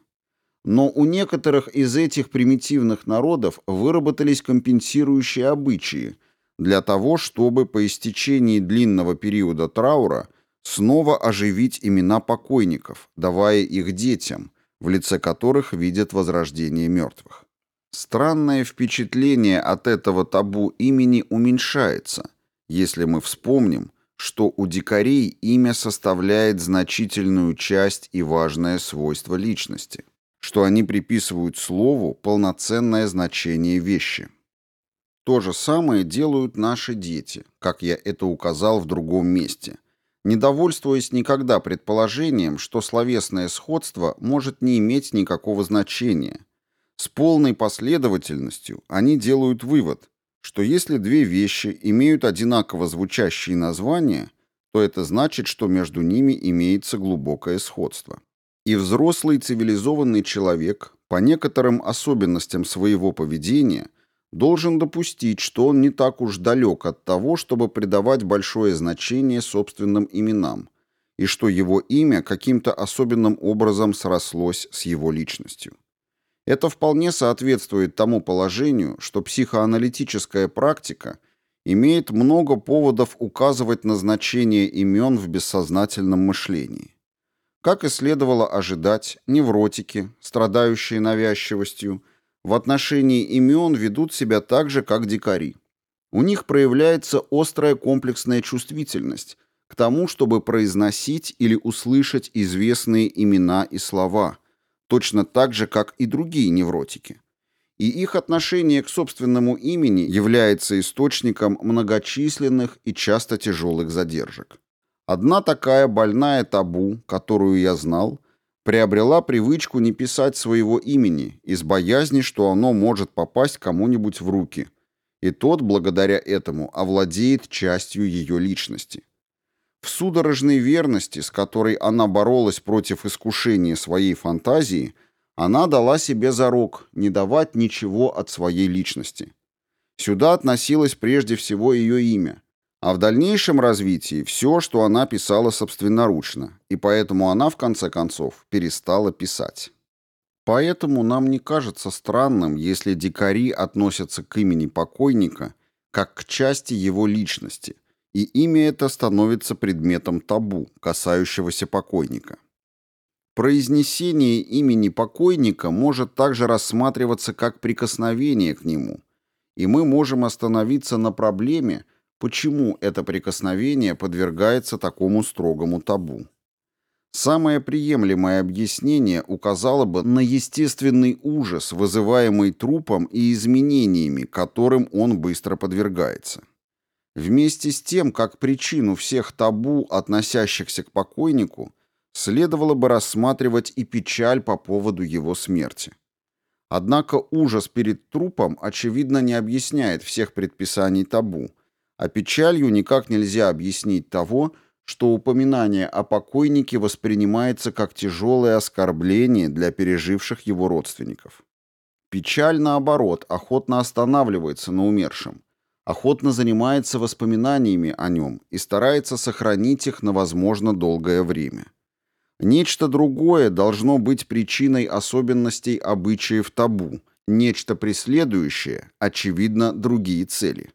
Но у некоторых из этих примитивных народов выработались компенсирующие обычаи для того, чтобы по истечении длинного периода траура снова оживить имена покойников, давая их детям, в лице которых видят возрождение мертвых. Странное впечатление от этого табу имени уменьшается, если мы вспомним, что у дикарей имя составляет значительную часть и важное свойство личности что они приписывают слову полноценное значение вещи. То же самое делают наши дети, как я это указал в другом месте, недовольствуясь никогда предположением, что словесное сходство может не иметь никакого значения. С полной последовательностью они делают вывод, что если две вещи имеют одинаково звучащие названия, то это значит, что между ними имеется глубокое сходство. И взрослый цивилизованный человек, по некоторым особенностям своего поведения, должен допустить, что он не так уж далек от того, чтобы придавать большое значение собственным именам, и что его имя каким-то особенным образом срослось с его личностью. Это вполне соответствует тому положению, что психоаналитическая практика имеет много поводов указывать на значение имен в бессознательном мышлении. Как и следовало ожидать, невротики, страдающие навязчивостью, в отношении имен ведут себя так же, как дикари. У них проявляется острая комплексная чувствительность к тому, чтобы произносить или услышать известные имена и слова, точно так же, как и другие невротики. И их отношение к собственному имени является источником многочисленных и часто тяжелых задержек. Одна такая больная табу, которую я знал, приобрела привычку не писать своего имени из боязни, что оно может попасть кому-нибудь в руки, и тот, благодаря этому, овладеет частью ее личности. В судорожной верности, с которой она боролась против искушения своей фантазии, она дала себе зарок не давать ничего от своей личности. Сюда относилось прежде всего ее имя – а в дальнейшем развитии все, что она писала собственноручно, и поэтому она, в конце концов, перестала писать. Поэтому нам не кажется странным, если дикари относятся к имени покойника как к части его личности, и имя это становится предметом табу, касающегося покойника. Произнесение имени покойника может также рассматриваться как прикосновение к нему, и мы можем остановиться на проблеме, почему это прикосновение подвергается такому строгому табу. Самое приемлемое объяснение указало бы на естественный ужас, вызываемый трупом и изменениями, которым он быстро подвергается. Вместе с тем, как причину всех табу, относящихся к покойнику, следовало бы рассматривать и печаль по поводу его смерти. Однако ужас перед трупом, очевидно, не объясняет всех предписаний табу, а печалью никак нельзя объяснить того, что упоминание о покойнике воспринимается как тяжелое оскорбление для переживших его родственников. Печаль, наоборот, охотно останавливается на умершем, охотно занимается воспоминаниями о нем и старается сохранить их на возможно долгое время. Нечто другое должно быть причиной особенностей обычаев табу, нечто преследующее, очевидно, другие цели.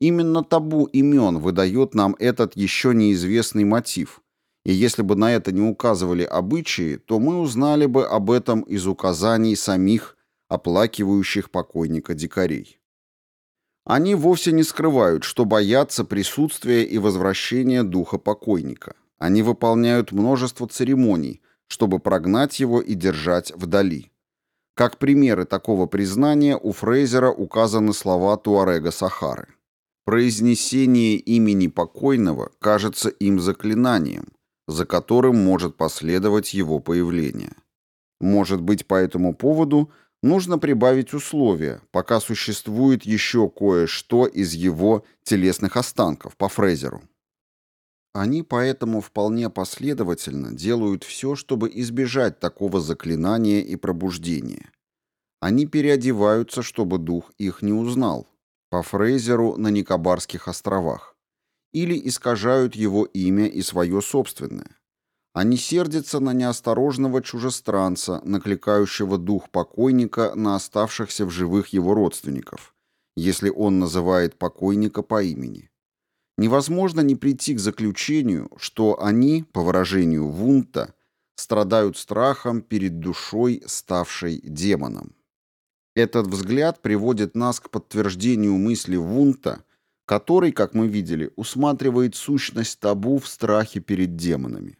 Именно табу имен выдает нам этот еще неизвестный мотив, и если бы на это не указывали обычаи, то мы узнали бы об этом из указаний самих оплакивающих покойника дикарей. Они вовсе не скрывают, что боятся присутствия и возвращения духа покойника. Они выполняют множество церемоний, чтобы прогнать его и держать вдали. Как примеры такого признания у Фрейзера указаны слова Туарега Сахары. Произнесение имени покойного кажется им заклинанием, за которым может последовать его появление. Может быть, по этому поводу нужно прибавить условия, пока существует еще кое-что из его телесных останков по Фрезеру. Они поэтому вполне последовательно делают все, чтобы избежать такого заклинания и пробуждения. Они переодеваются, чтобы дух их не узнал по Фрейзеру на Никобарских островах, или искажают его имя и свое собственное. Они сердятся на неосторожного чужестранца, накликающего дух покойника на оставшихся в живых его родственников, если он называет покойника по имени. Невозможно не прийти к заключению, что они, по выражению Вунта, страдают страхом перед душой, ставшей демоном. Этот взгляд приводит нас к подтверждению мысли Вунта, который, как мы видели, усматривает сущность табу в страхе перед демонами.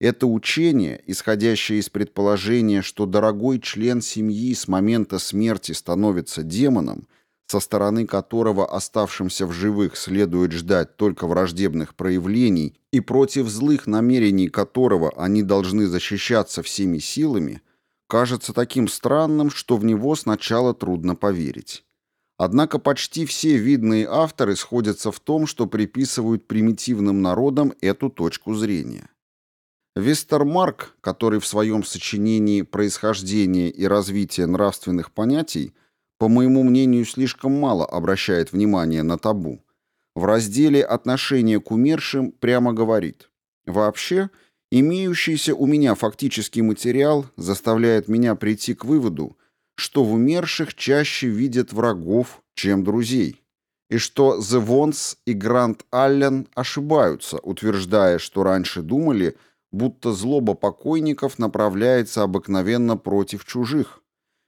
Это учение, исходящее из предположения, что дорогой член семьи с момента смерти становится демоном, со стороны которого оставшимся в живых следует ждать только враждебных проявлений и против злых намерений которого они должны защищаться всеми силами, кажется таким странным, что в него сначала трудно поверить. Однако почти все видные авторы сходятся в том, что приписывают примитивным народам эту точку зрения. Вестермарк, который в своем сочинении «Происхождение и развитие нравственных понятий» по моему мнению, слишком мало обращает внимания на табу, в разделе «Отношение к умершим» прямо говорит. «Вообще, имеющийся у меня фактический материал заставляет меня прийти к выводу, что в умерших чаще видят врагов, чем друзей, и что The Вонс и Грант Аллен ошибаются, утверждая, что раньше думали, будто злоба покойников направляется обыкновенно против чужих,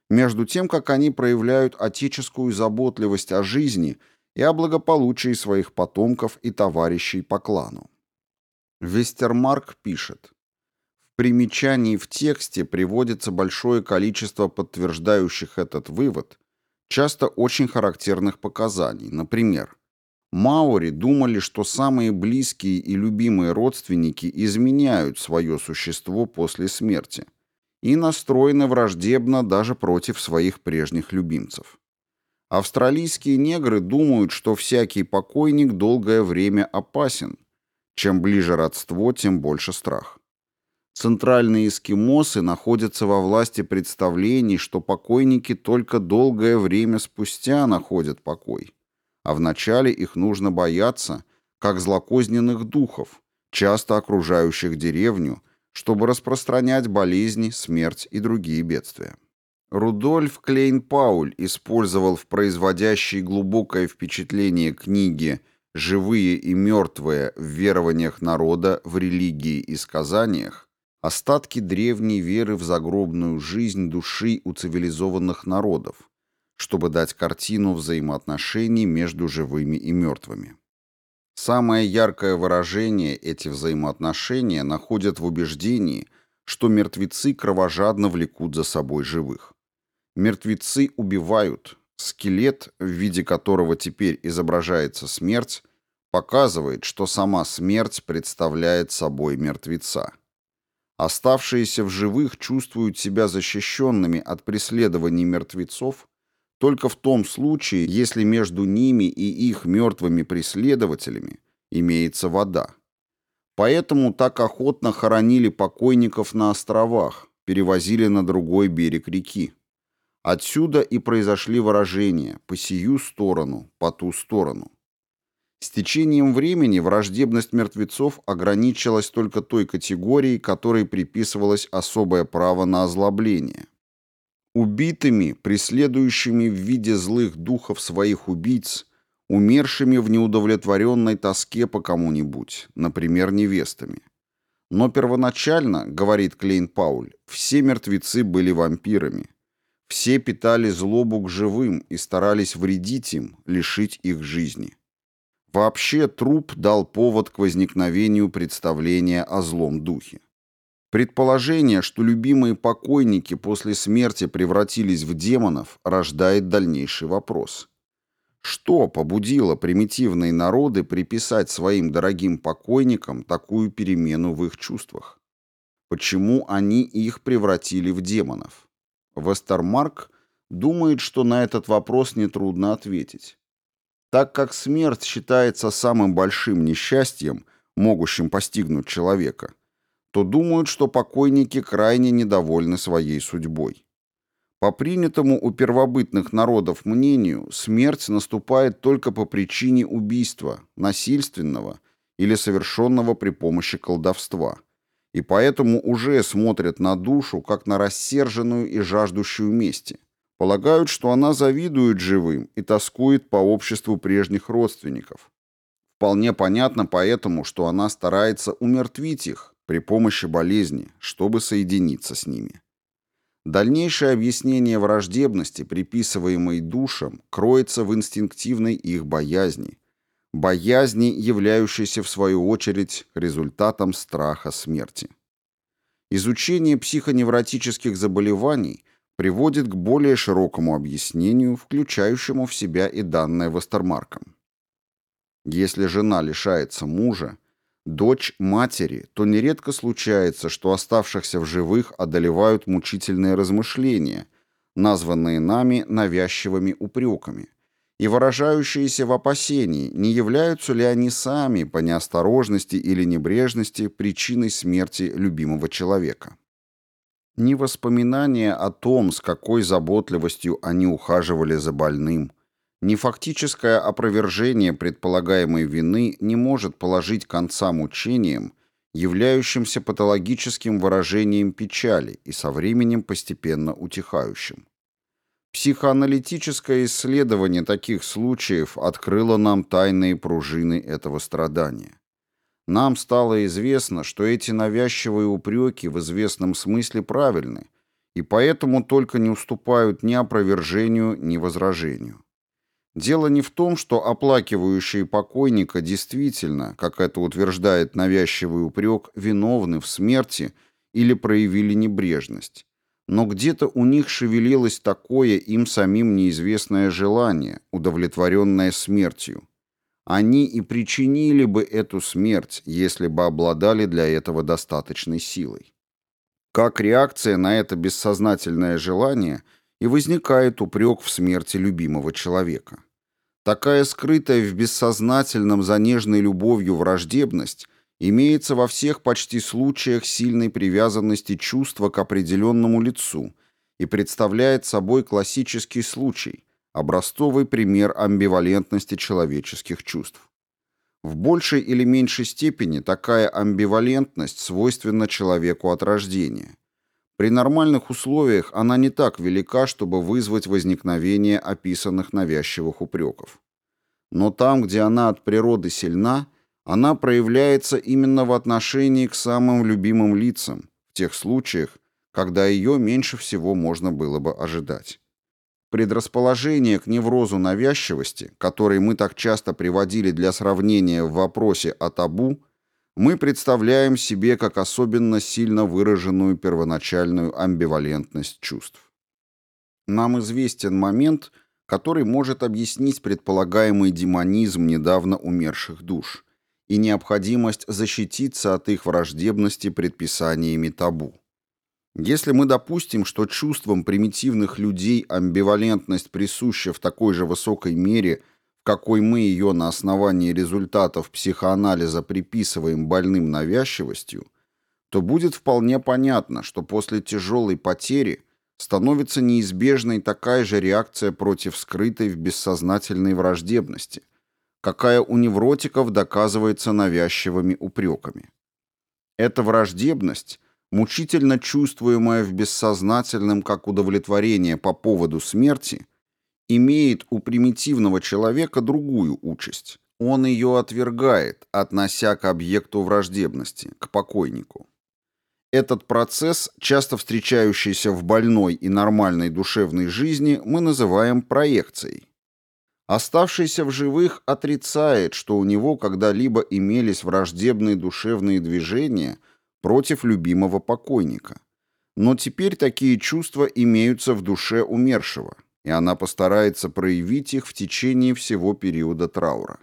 между тем, как они проявляют отеческую заботливость о жизни и о благополучии своих потомков и товарищей по клану. Вестермарк пишет. В примечании в тексте приводится большое количество подтверждающих этот вывод, часто очень характерных показаний. Например, Маори думали, что самые близкие и любимые родственники изменяют свое существо после смерти – и настроены враждебно даже против своих прежних любимцев. Австралийские негры думают, что всякий покойник долгое время опасен. Чем ближе родство, тем больше страх. Центральные эскимосы находятся во власти представлений, что покойники только долгое время спустя находят покой, а вначале их нужно бояться, как злокозненных духов, часто окружающих деревню, чтобы распространять болезни, смерть и другие бедствия. Рудольф Клейн-Пауль использовал в производящей глубокое впечатление книге «Живые и мертвые в верованиях народа, в религии и сказаниях» остатки древней веры в загробную жизнь души у цивилизованных народов, чтобы дать картину взаимоотношений между живыми и мертвыми. Самое яркое выражение эти взаимоотношения находят в убеждении, что мертвецы кровожадно влекут за собой живых. Мертвецы убивают. Скелет, в виде которого теперь изображается смерть, показывает, что сама смерть представляет собой мертвеца. Оставшиеся в живых чувствуют себя защищенными от преследований мертвецов только в том случае, если между ними и их мертвыми преследователями имеется вода. Поэтому так охотно хоронили покойников на островах, перевозили на другой берег реки. Отсюда и произошли выражения «по сию сторону», «по ту сторону». С течением времени враждебность мертвецов ограничилась только той категорией, которой приписывалось особое право на озлобление – убитыми, преследующими в виде злых духов своих убийц, умершими в неудовлетворенной тоске по кому-нибудь, например, невестами. Но первоначально, говорит Клейн Пауль, все мертвецы были вампирами. Все питали злобу к живым и старались вредить им, лишить их жизни. Вообще труп дал повод к возникновению представления о злом духе. Предположение, что любимые покойники после смерти превратились в демонов, рождает дальнейший вопрос. Что побудило примитивные народы приписать своим дорогим покойникам такую перемену в их чувствах? Почему они их превратили в демонов? Вестермарк думает, что на этот вопрос нетрудно ответить. Так как смерть считается самым большим несчастьем, могущим постигнуть человека, то думают, что покойники крайне недовольны своей судьбой. По принятому у первобытных народов мнению, смерть наступает только по причине убийства, насильственного или совершенного при помощи колдовства, и поэтому уже смотрят на душу как на рассерженную и жаждущую мести. Полагают, что она завидует живым и тоскует по обществу прежних родственников. Вполне понятно поэтому, что она старается умертвить их, при помощи болезни, чтобы соединиться с ними. Дальнейшее объяснение враждебности, приписываемой душам, кроется в инстинктивной их боязни, боязни, являющейся в свою очередь результатом страха смерти. Изучение психоневротических заболеваний приводит к более широкому объяснению, включающему в себя и данное Вастермарком. Если жена лишается мужа, дочь матери, то нередко случается, что оставшихся в живых одолевают мучительные размышления, названные нами навязчивыми упреками, и выражающиеся в опасении, не являются ли они сами по неосторожности или небрежности причиной смерти любимого человека. Ни воспоминания о том, с какой заботливостью они ухаживали за больным, ни фактическое опровержение предполагаемой вины не может положить конца мучениям, являющимся патологическим выражением печали и со временем постепенно утихающим. Психоаналитическое исследование таких случаев открыло нам тайные пружины этого страдания. Нам стало известно, что эти навязчивые упреки в известном смысле правильны, и поэтому только не уступают ни опровержению, ни возражению. Дело не в том, что оплакивающие покойника действительно, как это утверждает навязчивый упрек, виновны в смерти или проявили небрежность, но где-то у них шевелилось такое им самим неизвестное желание, удовлетворенное смертью, они и причинили бы эту смерть, если бы обладали для этого достаточной силой. Как реакция на это бессознательное желание и возникает упрек в смерти любимого человека. Такая скрытая в бессознательном за нежной любовью враждебность имеется во всех почти случаях сильной привязанности чувства к определенному лицу и представляет собой классический случай, образцовый пример амбивалентности человеческих чувств. В большей или меньшей степени такая амбивалентность свойственна человеку от рождения. При нормальных условиях она не так велика, чтобы вызвать возникновение описанных навязчивых упреков. Но там, где она от природы сильна, она проявляется именно в отношении к самым любимым лицам, в тех случаях, когда ее меньше всего можно было бы ожидать. Предрасположение к неврозу навязчивости, который мы так часто приводили для сравнения в вопросе о табу, мы представляем себе как особенно сильно выраженную первоначальную амбивалентность чувств. Нам известен момент, который может объяснить предполагаемый демонизм недавно умерших душ и необходимость защититься от их враждебности предписаниями табу. Если мы допустим, что чувствам примитивных людей амбивалентность присуща в такой же высокой мере, какой мы ее на основании результатов психоанализа приписываем больным навязчивостью, то будет вполне понятно, что после тяжелой потери становится неизбежной такая же реакция против скрытой в бессознательной враждебности, какая у невротиков доказывается навязчивыми упреками. Эта враждебность мучительно чувствуемое в бессознательном как удовлетворение по поводу смерти, имеет у примитивного человека другую участь. Он ее отвергает, относя к объекту враждебности, к покойнику. Этот процесс, часто встречающийся в больной и нормальной душевной жизни, мы называем проекцией. Оставшийся в живых отрицает, что у него когда-либо имелись враждебные душевные движения – против любимого покойника. Но теперь такие чувства имеются в душе умершего, и она постарается проявить их в течение всего периода траура.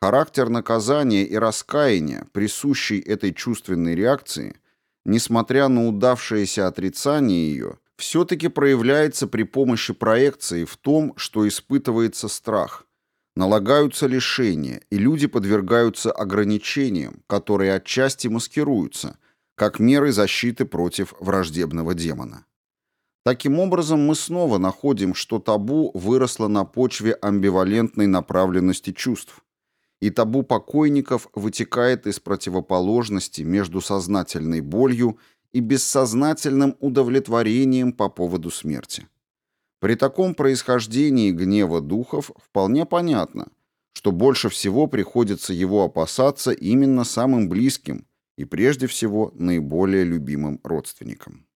Характер наказания и раскаяния, присущий этой чувственной реакции, несмотря на удавшееся отрицание ее, все-таки проявляется при помощи проекции в том, что испытывается страх – налагаются лишения, и люди подвергаются ограничениям, которые отчасти маскируются, как меры защиты против враждебного демона. Таким образом, мы снова находим, что табу выросло на почве амбивалентной направленности чувств, и табу покойников вытекает из противоположности между сознательной болью и бессознательным удовлетворением по поводу смерти. При таком происхождении гнева духов вполне понятно, что больше всего приходится его опасаться именно самым близким и прежде всего наиболее любимым родственникам.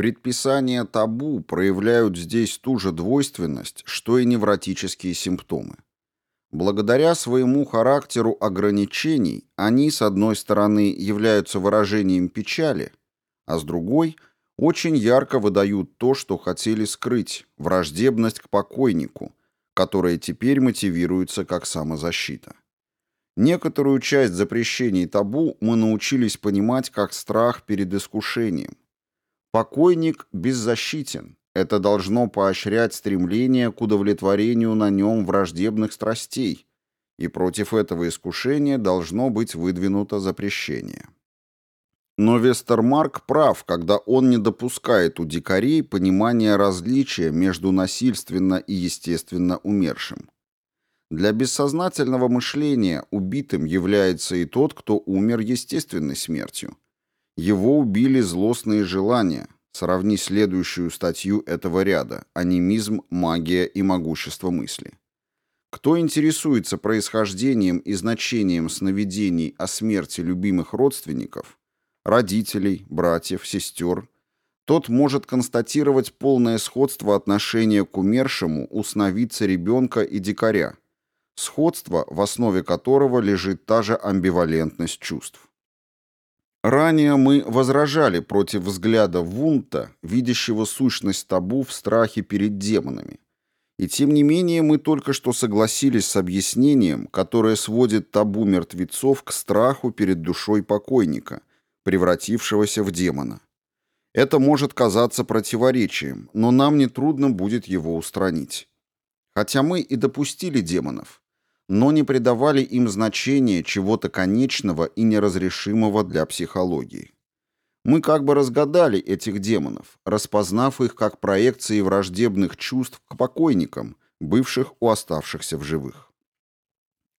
Предписания табу проявляют здесь ту же двойственность, что и невротические симптомы. Благодаря своему характеру ограничений они, с одной стороны, являются выражением печали, а с другой – очень ярко выдают то, что хотели скрыть, враждебность к покойнику, которая теперь мотивируется как самозащита. Некоторую часть запрещений табу мы научились понимать как страх перед искушением. Покойник беззащитен. Это должно поощрять стремление к удовлетворению на нем враждебных страстей, и против этого искушения должно быть выдвинуто запрещение. Но Вестермарк прав, когда он не допускает у дикарей понимания различия между насильственно и естественно умершим. Для бессознательного мышления убитым является и тот, кто умер естественной смертью. Его убили злостные желания. Сравни следующую статью этого ряда «Анимизм, магия и могущество мысли». Кто интересуется происхождением и значением сновидений о смерти любимых родственников, родителей, братьев, сестер, тот может констатировать полное сходство отношения к умершему у сновидца ребенка и дикаря, сходство, в основе которого лежит та же амбивалентность чувств. Ранее мы возражали против взгляда Вунта, видящего сущность табу в страхе перед демонами. И тем не менее мы только что согласились с объяснением, которое сводит табу мертвецов к страху перед душой покойника, превратившегося в демона. Это может казаться противоречием, но нам нетрудно будет его устранить. Хотя мы и допустили демонов, но не придавали им значения чего-то конечного и неразрешимого для психологии. Мы как бы разгадали этих демонов, распознав их как проекции враждебных чувств к покойникам, бывших у оставшихся в живых.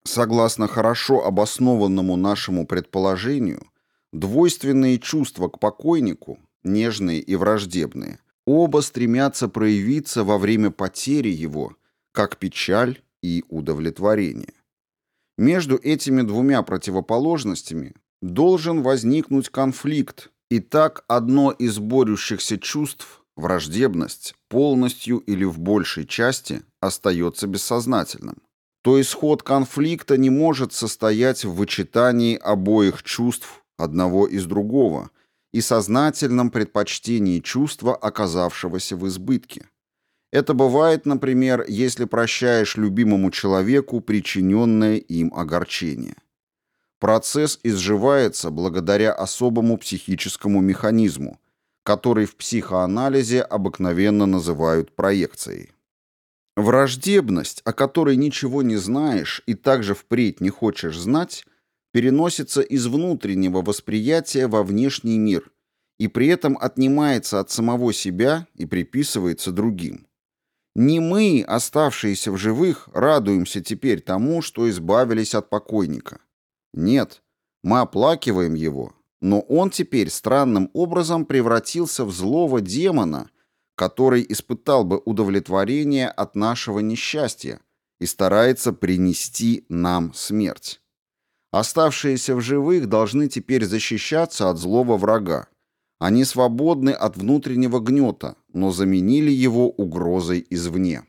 Согласно хорошо обоснованному нашему предположению, Двойственные чувства к покойнику, нежные и враждебные, оба стремятся проявиться во время потери его, как печаль и удовлетворение. Между этими двумя противоположностями должен возникнуть конфликт, и так одно из борющихся чувств, враждебность, полностью или в большей части остается бессознательным то исход конфликта не может состоять в вычитании обоих чувств одного из другого, и сознательном предпочтении чувства, оказавшегося в избытке. Это бывает, например, если прощаешь любимому человеку причиненное им огорчение. Процесс изживается благодаря особому психическому механизму, который в психоанализе обыкновенно называют проекцией. Враждебность, о которой ничего не знаешь и также впредь не хочешь знать, переносится из внутреннего восприятия во внешний мир и при этом отнимается от самого себя и приписывается другим. Не мы, оставшиеся в живых, радуемся теперь тому, что избавились от покойника. Нет, мы оплакиваем его, но он теперь странным образом превратился в злого демона, который испытал бы удовлетворение от нашего несчастья и старается принести нам смерть. Оставшиеся в живых должны теперь защищаться от злого врага. Они свободны от внутреннего гнета, но заменили его угрозой извне.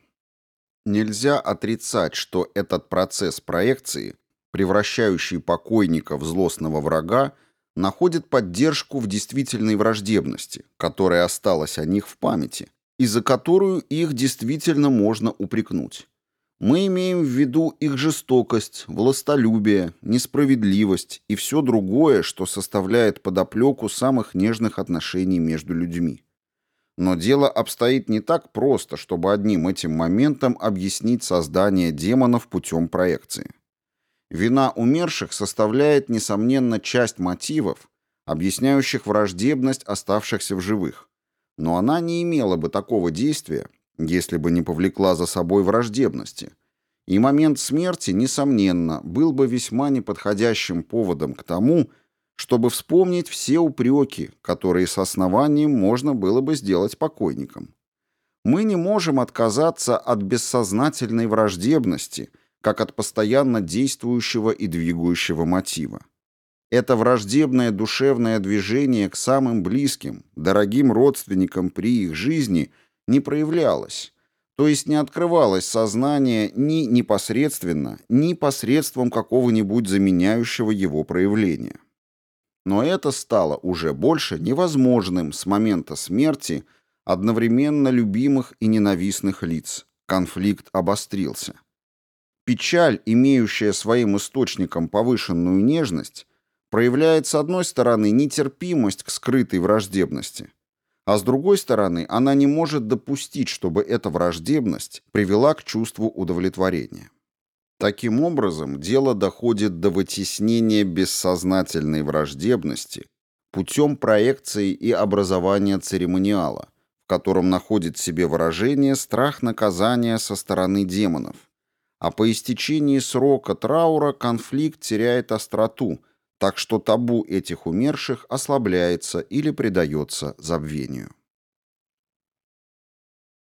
Нельзя отрицать, что этот процесс проекции, превращающий покойника в злостного врага, находит поддержку в действительной враждебности, которая осталась о них в памяти, и за которую их действительно можно упрекнуть. Мы имеем в виду их жестокость, властолюбие, несправедливость и все другое, что составляет подоплеку самых нежных отношений между людьми. Но дело обстоит не так просто, чтобы одним этим моментом объяснить создание демонов путем проекции. Вина умерших составляет, несомненно, часть мотивов, объясняющих враждебность оставшихся в живых. Но она не имела бы такого действия, если бы не повлекла за собой враждебности. И момент смерти, несомненно, был бы весьма неподходящим поводом к тому, чтобы вспомнить все упреки, которые с основанием можно было бы сделать покойникам. Мы не можем отказаться от бессознательной враждебности, как от постоянно действующего и двигающего мотива. Это враждебное душевное движение к самым близким, дорогим родственникам при их жизни – не проявлялось, то есть не открывалось сознание ни непосредственно, ни посредством какого-нибудь заменяющего его проявления. Но это стало уже больше невозможным с момента смерти одновременно любимых и ненавистных лиц. Конфликт обострился. Печаль, имеющая своим источником повышенную нежность, проявляет с одной стороны нетерпимость к скрытой враждебности, а с другой стороны она не может допустить, чтобы эта враждебность привела к чувству удовлетворения. Таким образом, дело доходит до вытеснения бессознательной враждебности путем проекции и образования церемониала, в котором находит себе выражение страх наказания со стороны демонов. А по истечении срока траура конфликт теряет остроту, так что табу этих умерших ослабляется или предается забвению.